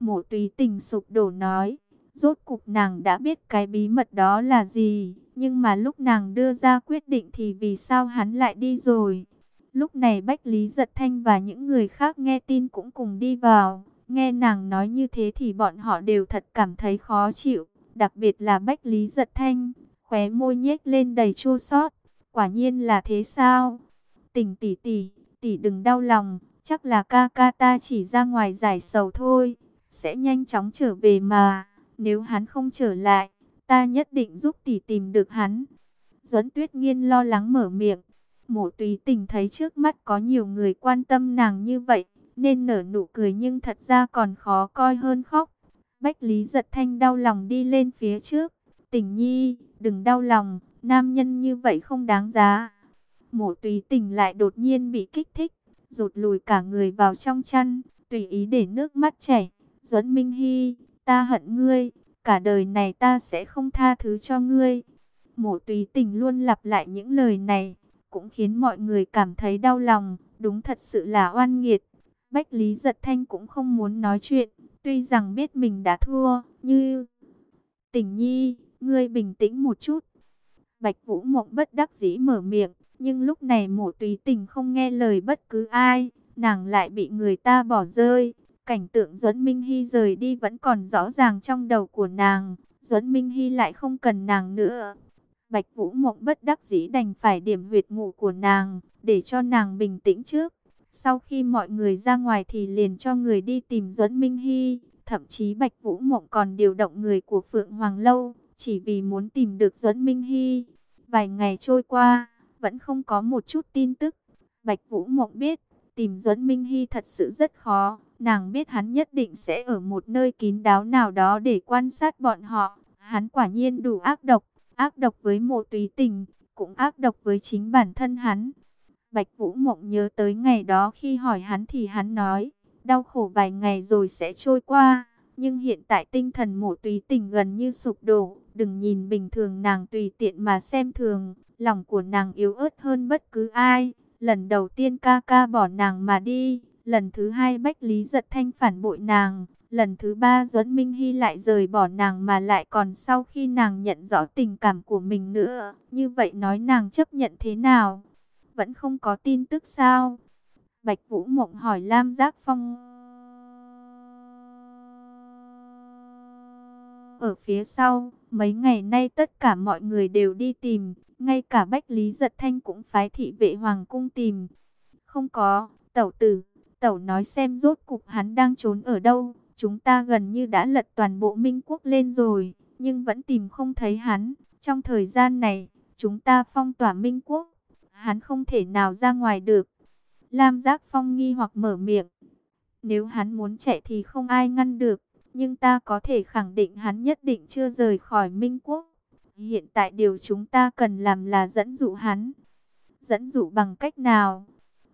Mộ tùy tình sụp đổ nói. Rốt cục nàng đã biết cái bí mật đó là gì. Nhưng mà lúc nàng đưa ra quyết định thì vì sao hắn lại đi rồi. Lúc này Bách Lý Giật Thanh và những người khác nghe tin cũng cùng đi vào. Nghe nàng nói như thế thì bọn họ đều thật cảm thấy khó chịu. Đặc biệt là Bách Lý Giật Thanh, khóe môi nhếch lên đầy chua xót. Quả nhiên là thế sao? Tình tỷ tỷ, tỷ đừng đau lòng, chắc là ca ca ta chỉ ra ngoài giải sầu thôi, sẽ nhanh chóng trở về mà. Nếu hắn không trở lại, ta nhất định giúp tỷ tìm được hắn. Duẫn Tuyết Nghiên lo lắng mở miệng. Mộ Tùy Tình thấy trước mắt có nhiều người quan tâm nàng như vậy, nên nở nụ cười nhưng thật ra còn khó coi hơn khóc. Bách Lý giật thanh đau lòng đi lên phía trước. Tình nhi, đừng đau lòng, nam nhân như vậy không đáng giá. Mộ Tùy Tình lại đột nhiên bị kích thích, rụt lùi cả người vào trong chăn, tùy ý để nước mắt chảy. Duẫn Minh Hy, ta hận ngươi, cả đời này ta sẽ không tha thứ cho ngươi. Mộ Tùy Tình luôn lặp lại những lời này, cũng khiến mọi người cảm thấy đau lòng, đúng thật sự là oan nghiệt. Bách Lý Giật Thanh cũng không muốn nói chuyện, tuy rằng biết mình đã thua, như... Tình nhi, ngươi bình tĩnh một chút. Bạch Vũ Mộng bất đắc dĩ mở miệng, nhưng lúc này mộ tùy tình không nghe lời bất cứ ai, nàng lại bị người ta bỏ rơi. Cảnh tượng Duẫn Minh Hy rời đi vẫn còn rõ ràng trong đầu của nàng, Duẫn Minh Hy lại không cần nàng nữa. Bạch Vũ Mộng bất đắc dĩ đành phải điểm huyệt ngủ của nàng, để cho nàng bình tĩnh trước. Sau khi mọi người ra ngoài thì liền cho người đi tìm Duẫn Minh Hy, thậm chí Bạch Vũ Mộng còn điều động người của Phượng Hoàng Lâu, chỉ vì muốn tìm được Duẫn Minh Hy. Vài ngày trôi qua, vẫn không có một chút tin tức. Bạch Vũ Mộng biết, tìm Duẫn Minh Hy thật sự rất khó. Nàng biết hắn nhất định sẽ ở một nơi kín đáo nào đó để quan sát bọn họ. Hắn quả nhiên đủ ác độc, ác độc với mộ túy tình, cũng ác độc với chính bản thân hắn. Bạch Vũ Mộng nhớ tới ngày đó khi hỏi hắn thì hắn nói, đau khổ vài ngày rồi sẽ trôi qua. Nhưng hiện tại tinh thần mộ túy tình gần như sụp đổ, đừng nhìn bình thường nàng tùy tiện mà xem thường, lòng của nàng yếu ớt hơn bất cứ ai. Lần đầu tiên ca ca bỏ nàng mà đi, lần thứ hai Bách Lý giật thanh phản bội nàng, lần thứ ba Duẫn Minh Hy lại rời bỏ nàng mà lại còn sau khi nàng nhận rõ tình cảm của mình nữa. Như vậy nói nàng chấp nhận thế nào? Vẫn không có tin tức sao? Bạch Vũ Mộng hỏi Lam Giác Phong. Ở phía sau, mấy ngày nay tất cả mọi người đều đi tìm, ngay cả Bách Lý Giật Thanh cũng phái thị vệ Hoàng Cung tìm. Không có, tẩu tử, tẩu nói xem rốt cục hắn đang trốn ở đâu. Chúng ta gần như đã lật toàn bộ Minh Quốc lên rồi, nhưng vẫn tìm không thấy hắn. Trong thời gian này, chúng ta phong tỏa Minh Quốc, hắn không thể nào ra ngoài được. Lam Giác Phong nghi hoặc mở miệng. Nếu hắn muốn chạy thì không ai ngăn được, nhưng ta có thể khẳng định hắn nhất định chưa rời khỏi Minh Quốc. Hiện tại điều chúng ta cần làm là dẫn dụ hắn. Dẫn dụ bằng cách nào?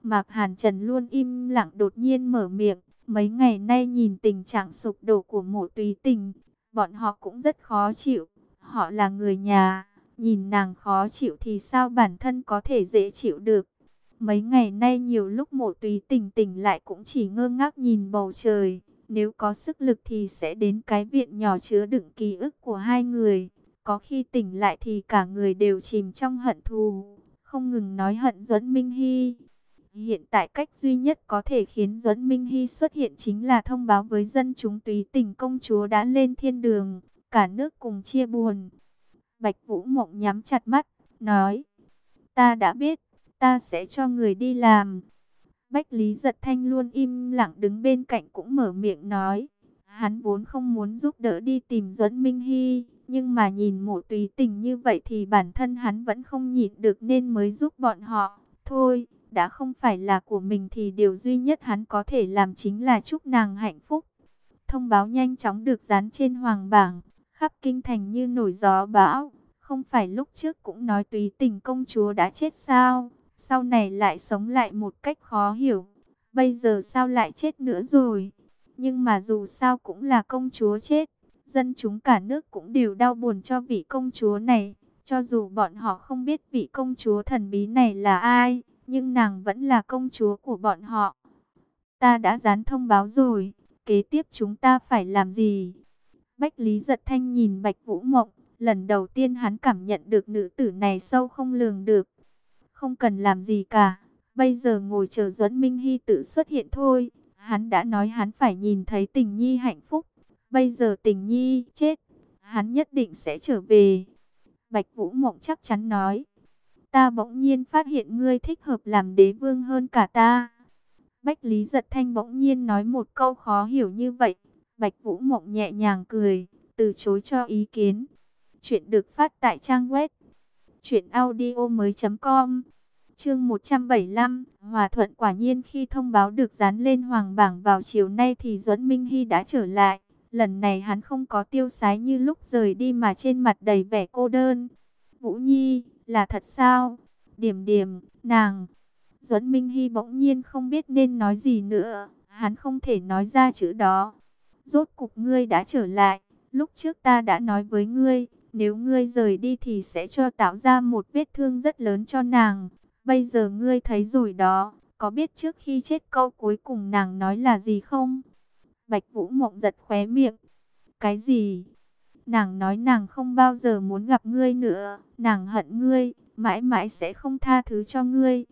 Mạc Hàn Trần luôn im lặng đột nhiên mở miệng. Mấy ngày nay nhìn tình trạng sụp đổ của mộ túy tình, bọn họ cũng rất khó chịu. Họ là người nhà, nhìn nàng khó chịu thì sao bản thân có thể dễ chịu được. Mấy ngày nay nhiều lúc mộ túy tình tỉnh lại cũng chỉ ngơ ngác nhìn bầu trời. Nếu có sức lực thì sẽ đến cái viện nhỏ chứa đựng ký ức của hai người. Có khi tỉnh lại thì cả người đều chìm trong hận thù, không ngừng nói hận dẫn Minh Hy. Hiện tại cách duy nhất có thể khiến Duẫn Minh Hy xuất hiện chính là thông báo với dân chúng túy tình công chúa đã lên thiên đường, cả nước cùng chia buồn. Bạch Vũ Mộng nhắm chặt mắt, nói, ta đã biết, ta sẽ cho người đi làm. Bách Lý Giật Thanh luôn im lặng đứng bên cạnh cũng mở miệng nói, hắn vốn không muốn giúp đỡ đi tìm Duẫn Minh Hy, Nhưng mà nhìn mộ tùy tình như vậy thì bản thân hắn vẫn không nhịn được nên mới giúp bọn họ. Thôi, đã không phải là của mình thì điều duy nhất hắn có thể làm chính là chúc nàng hạnh phúc. Thông báo nhanh chóng được dán trên hoàng bảng, khắp kinh thành như nổi gió bão. Không phải lúc trước cũng nói tùy tình công chúa đã chết sao, sau này lại sống lại một cách khó hiểu. Bây giờ sao lại chết nữa rồi? Nhưng mà dù sao cũng là công chúa chết, dân chúng cả nước cũng đều đau buồn cho vị công chúa này. Cho dù bọn họ không biết vị công chúa thần bí này là ai, nhưng nàng vẫn là công chúa của bọn họ. Ta đã dán thông báo rồi, kế tiếp chúng ta phải làm gì? Bách Lý giật thanh nhìn Bạch Vũ Mộng, lần đầu tiên hắn cảm nhận được nữ tử này sâu không lường được. Không cần làm gì cả, bây giờ ngồi chờ Duẫn Minh Hy tự xuất hiện thôi. Hắn đã nói hắn phải nhìn thấy tình nhi hạnh phúc. Bây giờ tình nhi chết, hắn nhất định sẽ trở về. Bạch Vũ Mộng chắc chắn nói. Ta bỗng nhiên phát hiện ngươi thích hợp làm đế vương hơn cả ta. Bách Lý Giật Thanh bỗng nhiên nói một câu khó hiểu như vậy. Bạch Vũ Mộng nhẹ nhàng cười, từ chối cho ý kiến. Chuyện được phát tại trang web truyệnaudiomoi.com. Chương 175, Hòa thuận quả nhiên khi thông báo được dán lên hoàng bảng vào chiều nay thì Duẫn Minh Hy đã trở lại. Lần này hắn không có tiêu sái như lúc rời đi mà trên mặt đầy vẻ cô đơn. Vũ Nhi, là thật sao? Điểm điểm, nàng. Duẫn Minh Hy bỗng nhiên không biết nên nói gì nữa. Hắn không thể nói ra chữ đó. Rốt cục ngươi đã trở lại. Lúc trước ta đã nói với ngươi, nếu ngươi rời đi thì sẽ cho tạo ra một vết thương rất lớn cho nàng. Bây giờ ngươi thấy rồi đó, có biết trước khi chết câu cuối cùng nàng nói là gì không? Bạch Vũ Mộng giật khóe miệng. Cái gì? Nàng nói nàng không bao giờ muốn gặp ngươi nữa, nàng hận ngươi, mãi mãi sẽ không tha thứ cho ngươi.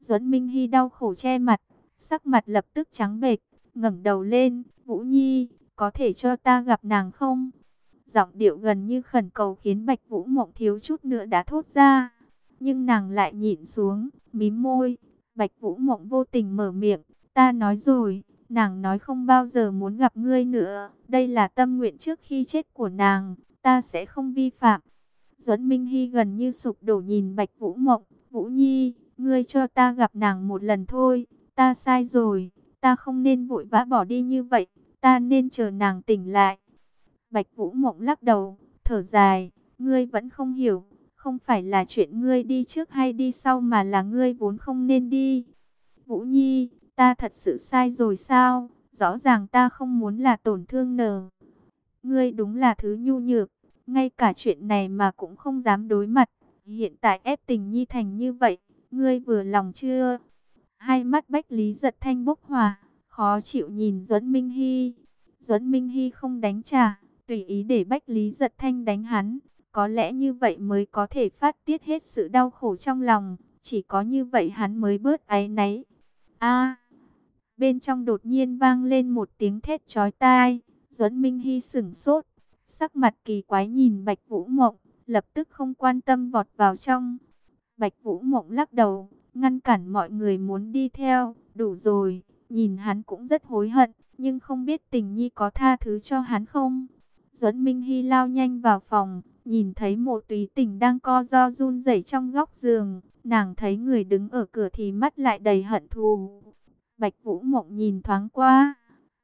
Duẫn Minh Hy đau khổ che mặt, sắc mặt lập tức trắng bệch, ngẩng đầu lên, "Vũ Nhi, có thể cho ta gặp nàng không?" Giọng điệu gần như khẩn cầu khiến Bạch Vũ Mộng thiếu chút nữa đã thốt ra. Nhưng nàng lại nhịn xuống, mím môi. Bạch Vũ Mộng vô tình mở miệng, ta nói rồi, nàng nói không bao giờ muốn gặp ngươi nữa. Đây là tâm nguyện trước khi chết của nàng, ta sẽ không vi phạm. Duẫn Minh Hy gần như sụp đổ nhìn Bạch Vũ Mộng, Vũ Nhi, ngươi cho ta gặp nàng một lần thôi, ta sai rồi, ta không nên vội vã bỏ đi như vậy, ta nên chờ nàng tỉnh lại. Bạch Vũ Mộng lắc đầu, thở dài, ngươi vẫn không hiểu, không phải là chuyện ngươi đi trước hay đi sau mà là ngươi vốn không nên đi. Vũ Nhi, ta thật sự sai rồi sao? Rõ ràng ta không muốn là tổn thương nờ. Ngươi đúng là thứ nhu nhược, ngay cả chuyện này mà cũng không dám đối mặt. Hiện tại ép tình Nhi thành như vậy, ngươi vừa lòng chưa? Hai mắt Bách Lý giật thanh bốc hòa, khó chịu nhìn Duẫn Minh Hy. Duẫn Minh Hy không đánh trả, tùy ý để Bách Lý giật thanh đánh hắn. Có lẽ như vậy mới có thể phát tiết hết sự đau khổ trong lòng. Chỉ có như vậy hắn mới bớt áy náy. a bên trong đột nhiên vang lên một tiếng thét chói tai. Duẫn Minh Hy sửng sốt. Sắc mặt kỳ quái nhìn Bạch Vũ Mộng. Lập tức không quan tâm vọt vào trong. Bạch Vũ Mộng lắc đầu. Ngăn cản mọi người muốn đi theo. Đủ rồi. Nhìn hắn cũng rất hối hận. Nhưng không biết tình nhi có tha thứ cho hắn không? Duẫn Minh Hy lao nhanh vào phòng, nhìn thấy mộ túy tình đang co do run rẩy trong góc giường. Nàng thấy người đứng ở cửa thì mắt lại đầy hận thù. Bạch Vũ Mộng nhìn thoáng qua,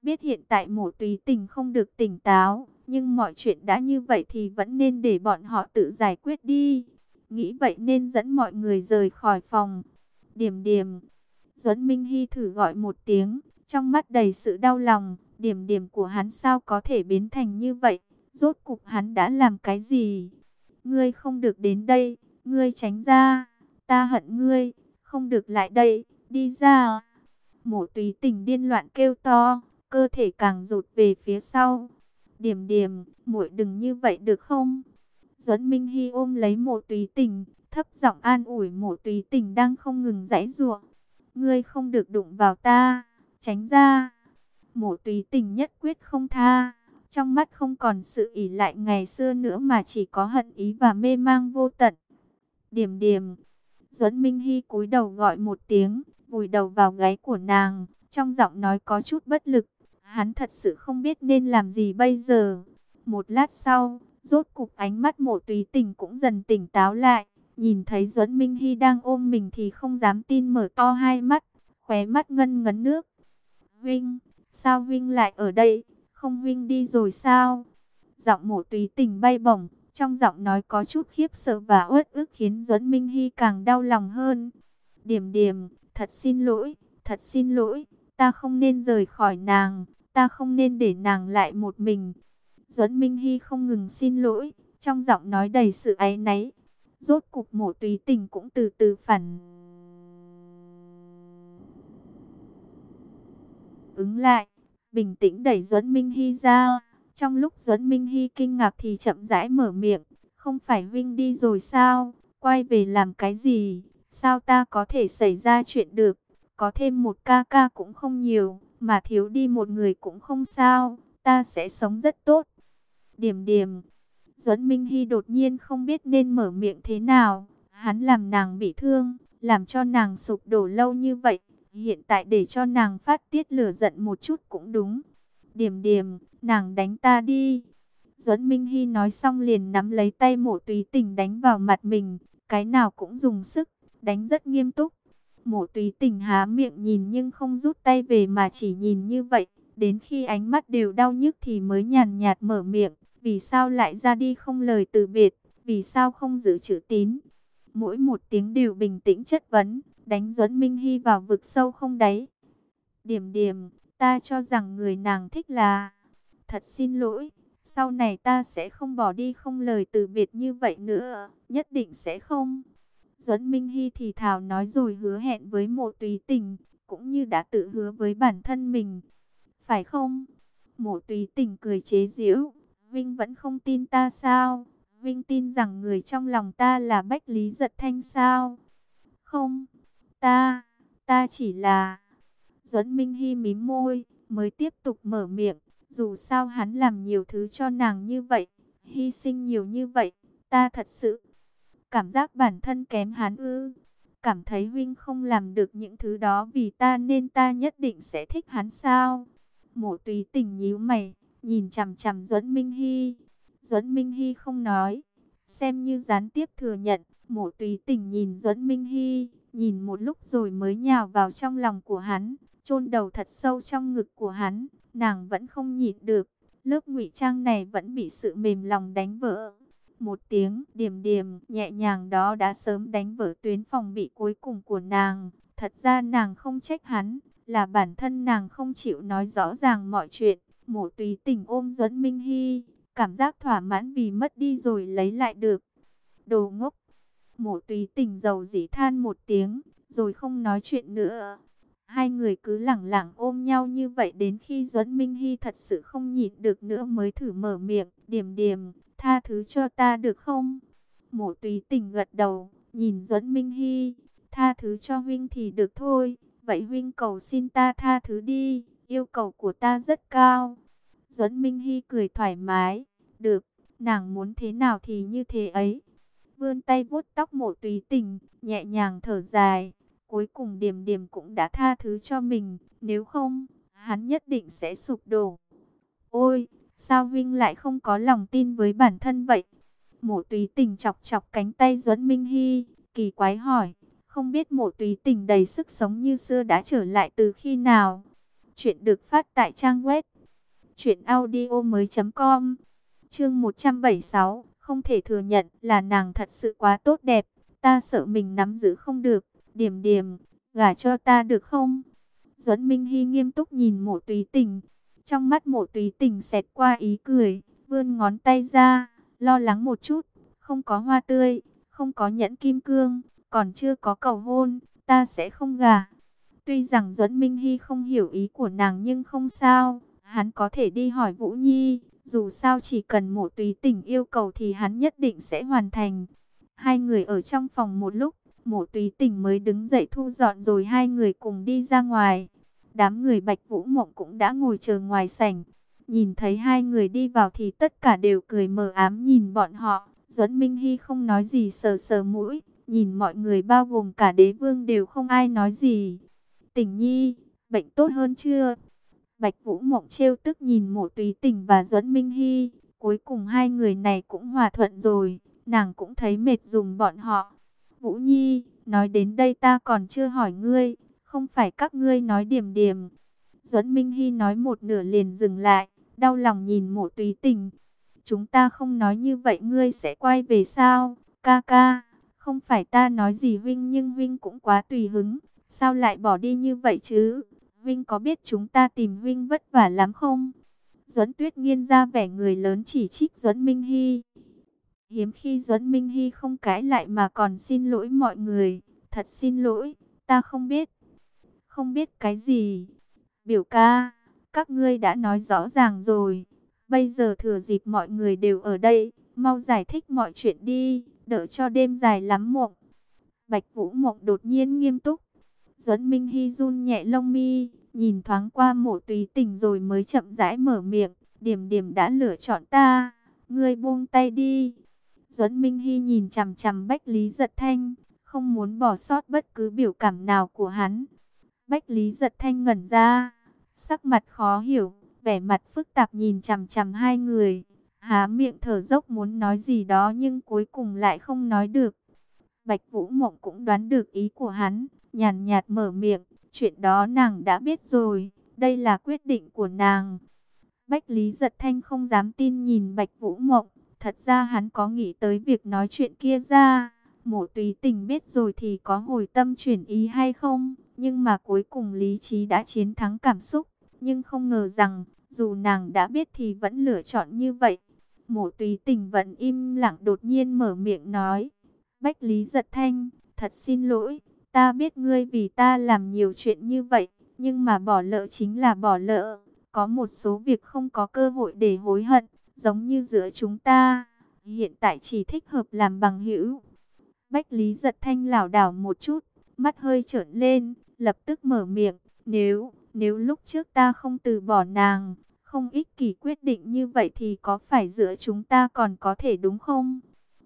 biết hiện tại mộ túy tình không được tỉnh táo. Nhưng mọi chuyện đã như vậy thì vẫn nên để bọn họ tự giải quyết đi. Nghĩ vậy nên dẫn mọi người rời khỏi phòng. Điểm điểm. Duẫn Minh Hy thử gọi một tiếng, trong mắt đầy sự đau lòng. Điểm điểm của hắn sao có thể biến thành như vậy? Rốt cục hắn đã làm cái gì? Ngươi không được đến đây, ngươi tránh ra. Ta hận ngươi, không được lại đây, đi ra. Mộ tùy tình điên loạn kêu to, cơ thể càng rụt về phía sau. Điểm điểm, muội đừng như vậy được không? Duẫn Minh Hy ôm lấy mộ tùy tình, thấp giọng an ủi mộ tùy tình đang không ngừng giãy giụa. Ngươi không được đụng vào ta, tránh ra. Mộ tùy tình nhất quyết không tha. Trong mắt không còn sự ỉ lại ngày xưa nữa mà chỉ có hận ý và mê mang vô tận. Điểm điểm. Duẫn Minh Hy cúi đầu gọi một tiếng, vùi đầu vào gáy của nàng. Trong giọng nói có chút bất lực. Hắn thật sự không biết nên làm gì bây giờ. Một lát sau, Rốt cục ánh mắt mộ tùy tình cũng dần tỉnh táo lại. Nhìn thấy Duẫn Minh Hy đang ôm mình thì không dám tin mở to hai mắt. Khóe mắt ngân ngấn nước. Vinh, sao Vinh lại ở đây? Không Vinh đi rồi sao? Giọng mộ tùy tình bay bổng. Trong giọng nói có chút khiếp sợ và uất ức khiến Duẫn Minh Hy càng đau lòng hơn. Điểm điểm, thật xin lỗi, thật xin lỗi. Ta không nên rời khỏi nàng. Ta không nên để nàng lại một mình. Duẫn Minh Hy không ngừng xin lỗi, trong giọng nói đầy sự áy náy. Rốt cục mổ tùy tình cũng từ từ phản ứng lại, bình tĩnh đẩy Duẫn Minh Hy ra. Trong lúc Duẫn Minh Hy kinh ngạc thì chậm rãi mở miệng, không phải Vinh đi rồi sao, quay về làm cái gì, sao ta có thể xảy ra chuyện được, có thêm một ca ca cũng không nhiều, mà thiếu đi một người cũng không sao, ta sẽ sống rất tốt. Điểm điểm. Duẫn Minh Hy đột nhiên không biết nên mở miệng thế nào. Hắn làm nàng bị thương, làm cho nàng sụp đổ lâu như vậy. Hiện tại để cho nàng phát tiết lửa giận một chút cũng đúng. Điểm điểm, nàng đánh ta đi. Duẫn Minh Hy nói xong liền nắm lấy tay mộ tùy tình đánh vào mặt mình. Cái nào cũng dùng sức, đánh rất nghiêm túc. Mộ tùy tình há miệng nhìn nhưng không rút tay về mà chỉ nhìn như vậy. Đến khi ánh mắt đều đau nhức thì mới nhàn nhạt mở miệng. Vì sao lại ra đi không lời từ biệt? Vì sao không giữ chữ tín? Mỗi một tiếng đều bình tĩnh chất vấn, đánh Duẫn Minh Hy vào vực sâu không đáy. Điểm điểm, ta cho rằng người nàng thích là... Thật xin lỗi, sau này ta sẽ không bỏ đi không lời từ biệt như vậy nữa, nhất định sẽ không. Duẫn Minh Hy thì thào nói rồi hứa hẹn với mộ tùy tình, cũng như đã tự hứa với bản thân mình. Phải không? Mộ tùy tình cười chế giễu, Vinh vẫn không tin ta sao? Vinh tin rằng người trong lòng ta là Bách Lý Giật Thanh sao? Không, ta, ta chỉ là... Duẫn Minh Hy mím môi, mới tiếp tục mở miệng. Dù sao hắn làm nhiều thứ cho nàng như vậy, hy sinh nhiều như vậy, ta thật sự cảm giác bản thân kém hắn ư. Cảm thấy huynh không làm được những thứ đó vì ta nên ta nhất định sẽ thích hắn sao? Mộ tùy tình nhíu mày, nhìn chằm chằm Duẫn Minh Hy. Duẫn Minh Hy không nói, xem như gián tiếp thừa nhận, mộ tùy tình nhìn Duẫn Minh Hy, nhìn một lúc rồi mới nhào vào trong lòng của hắn, chôn đầu thật sâu trong ngực của hắn, nàng vẫn không nhịn được, lớp ngụy trang này vẫn bị sự mềm lòng đánh vỡ. Một tiếng điểm điểm nhẹ nhàng đó đã sớm đánh vỡ tuyến phòng bị cuối cùng của nàng, thật ra nàng không trách hắn, là bản thân nàng không chịu nói rõ ràng mọi chuyện. Mộ tùy tình ôm Duẫn Minh Hy, cảm giác thỏa mãn vì mất đi rồi lấy lại được. Đồ ngốc. Mộ tùy tình giàu dĩ than một tiếng, rồi không nói chuyện nữa. Hai người cứ lẳng lặng ôm nhau như vậy đến khi Duẫn Minh Hy thật sự không nhịn được nữa mới thử mở miệng. Điểm điểm, tha thứ cho ta được không? Mộ tùy tình gật đầu, nhìn Dẫn Minh Hy. Tha thứ cho huynh thì được thôi, vậy huynh cầu xin ta tha thứ đi. Yêu cầu của ta rất cao. Duẫn Minh Hy cười thoải mái. Được, nàng muốn thế nào thì như thế ấy. Vươn tay vuốt tóc mộ tùy tình, nhẹ nhàng thở dài. Cuối cùng điểm điểm cũng đã tha thứ cho mình. Nếu không, hắn nhất định sẽ sụp đổ. Ôi, sao Vinh lại không có lòng tin với bản thân vậy? Mộ túy tình chọc chọc cánh tay Duẫn Minh Hy, kỳ quái hỏi. Không biết mộ túy tình đầy sức sống như xưa đã trở lại từ khi nào? Chuyện được phát tại trang web truyệnaudiomoi.com. Chương 176, không thể thừa nhận là nàng thật sự quá tốt đẹp, ta sợ mình nắm giữ không được. Điểm điểm, gả cho ta được không? Duẫn Minh Hy nghiêm túc nhìn Mộ Tùy Tình, trong mắt Mộ Tùy Tình xẹt qua ý cười, vươn ngón tay ra, lo lắng một chút, không có hoa tươi, không có nhẫn kim cương, còn chưa có cầu hôn, ta sẽ không gả. Tuy rằng Duẫn Minh Hy không hiểu ý của nàng nhưng không sao, hắn có thể đi hỏi Vũ Nhi, dù sao chỉ cần mộ tùy tình yêu cầu thì hắn nhất định sẽ hoàn thành. Hai người ở trong phòng một lúc, mộ tùy tình mới đứng dậy thu dọn rồi hai người cùng đi ra ngoài. Đám người Bạch Vũ Mộng cũng đã ngồi chờ ngoài sảnh. Nhìn thấy hai người đi vào thì tất cả đều cười mờ ám nhìn bọn họ. Duẫn Minh Hy không nói gì sờ sờ mũi. Nhìn mọi người bao gồm cả đế vương đều không ai nói gì. Tình nhi, bệnh tốt hơn chưa? Bạch Vũ Mộng trêu tức nhìn mộ tùy tình và Duẫn Minh Hy. Cuối cùng hai người này cũng hòa thuận rồi, nàng cũng thấy mệt dùng bọn họ. Vũ Nhi, nói đến đây ta còn chưa hỏi ngươi, không phải các ngươi nói điểm điểm. Duẫn Minh Hy nói một nửa liền dừng lại, đau lòng nhìn mộ tùy tình. Chúng ta không nói như vậy ngươi sẽ quay về sao, ca ca. Không phải ta nói gì Vinh nhưng Vinh cũng quá tùy hứng, sao lại bỏ đi như vậy chứ? Vinh có biết chúng ta tìm Vinh vất vả lắm không? Duẫn Tuyết Nghiên ra vẻ người lớn chỉ trích Duẫn Minh Hy. Hiếm khi Duẫn Minh Hy không cãi lại mà còn xin lỗi mọi người. Thật xin lỗi, ta không biết. Không biết cái gì. Biểu ca, các ngươi đã nói rõ ràng rồi. Bây giờ thừa dịp mọi người đều ở đây, mau giải thích mọi chuyện đi, đỡ cho đêm dài lắm mộng. Bạch Vũ Mộng đột nhiên nghiêm túc. Duẫn Minh Hy run nhẹ lông mi, nhìn thoáng qua mộ tùy tình rồi mới chậm rãi mở miệng. Điểm điểm đã lựa chọn ta, ngươi buông tay đi. Duẫn Minh Hy nhìn chằm chằm Bách Lý Giật Thanh, không muốn bỏ sót bất cứ biểu cảm nào của hắn. Bách Lý Giật Thanh ngẩn ra, sắc mặt khó hiểu, vẻ mặt phức tạp nhìn chằm chằm hai người. Há miệng thở dốc muốn nói gì đó nhưng cuối cùng lại không nói được. Bạch Vũ Mộng cũng đoán được ý của hắn, nhàn nhạt mở miệng, chuyện đó nàng đã biết rồi, đây là quyết định của nàng. Bách Lý Giật Thanh không dám tin nhìn Bạch Vũ Mộng, thật ra hắn có nghĩ tới việc nói chuyện kia ra. Mộ tùy tình biết rồi thì có hồi tâm chuyển ý hay không, nhưng mà cuối cùng lý trí đã chiến thắng cảm xúc. Nhưng không ngờ rằng, dù nàng đã biết thì vẫn lựa chọn như vậy. Mộ tùy tình vẫn im lặng đột nhiên mở miệng nói. Bách Lý giật thanh, thật xin lỗi, ta biết ngươi vì ta làm nhiều chuyện như vậy, nhưng mà bỏ lỡ chính là bỏ lỡ. Có một số việc không có cơ hội để hối hận, giống như giữa chúng ta, hiện tại chỉ thích hợp làm bằng hữu. Bách Lý giật thanh lảo đảo một chút, mắt hơi trợn lên, lập tức mở miệng, nếu, nếu lúc trước ta không từ bỏ nàng, không ích kỷ quyết định như vậy thì có phải giữa chúng ta còn có thể đúng không?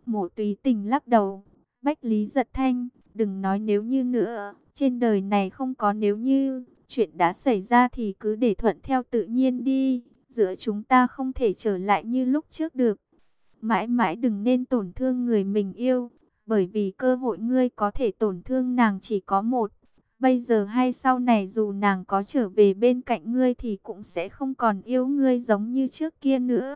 Mộ tùy tình lắc đầu, Bách Lý giật thanh, đừng nói nếu như nữa, trên đời này không có nếu như, chuyện đã xảy ra thì cứ để thuận theo tự nhiên đi, giữa chúng ta không thể trở lại như lúc trước được. Mãi mãi đừng nên tổn thương người mình yêu, bởi vì cơ hội ngươi có thể tổn thương nàng chỉ có một. Bây giờ hay sau này dù nàng có trở về bên cạnh ngươi thì cũng sẽ không còn yêu ngươi giống như trước kia nữa.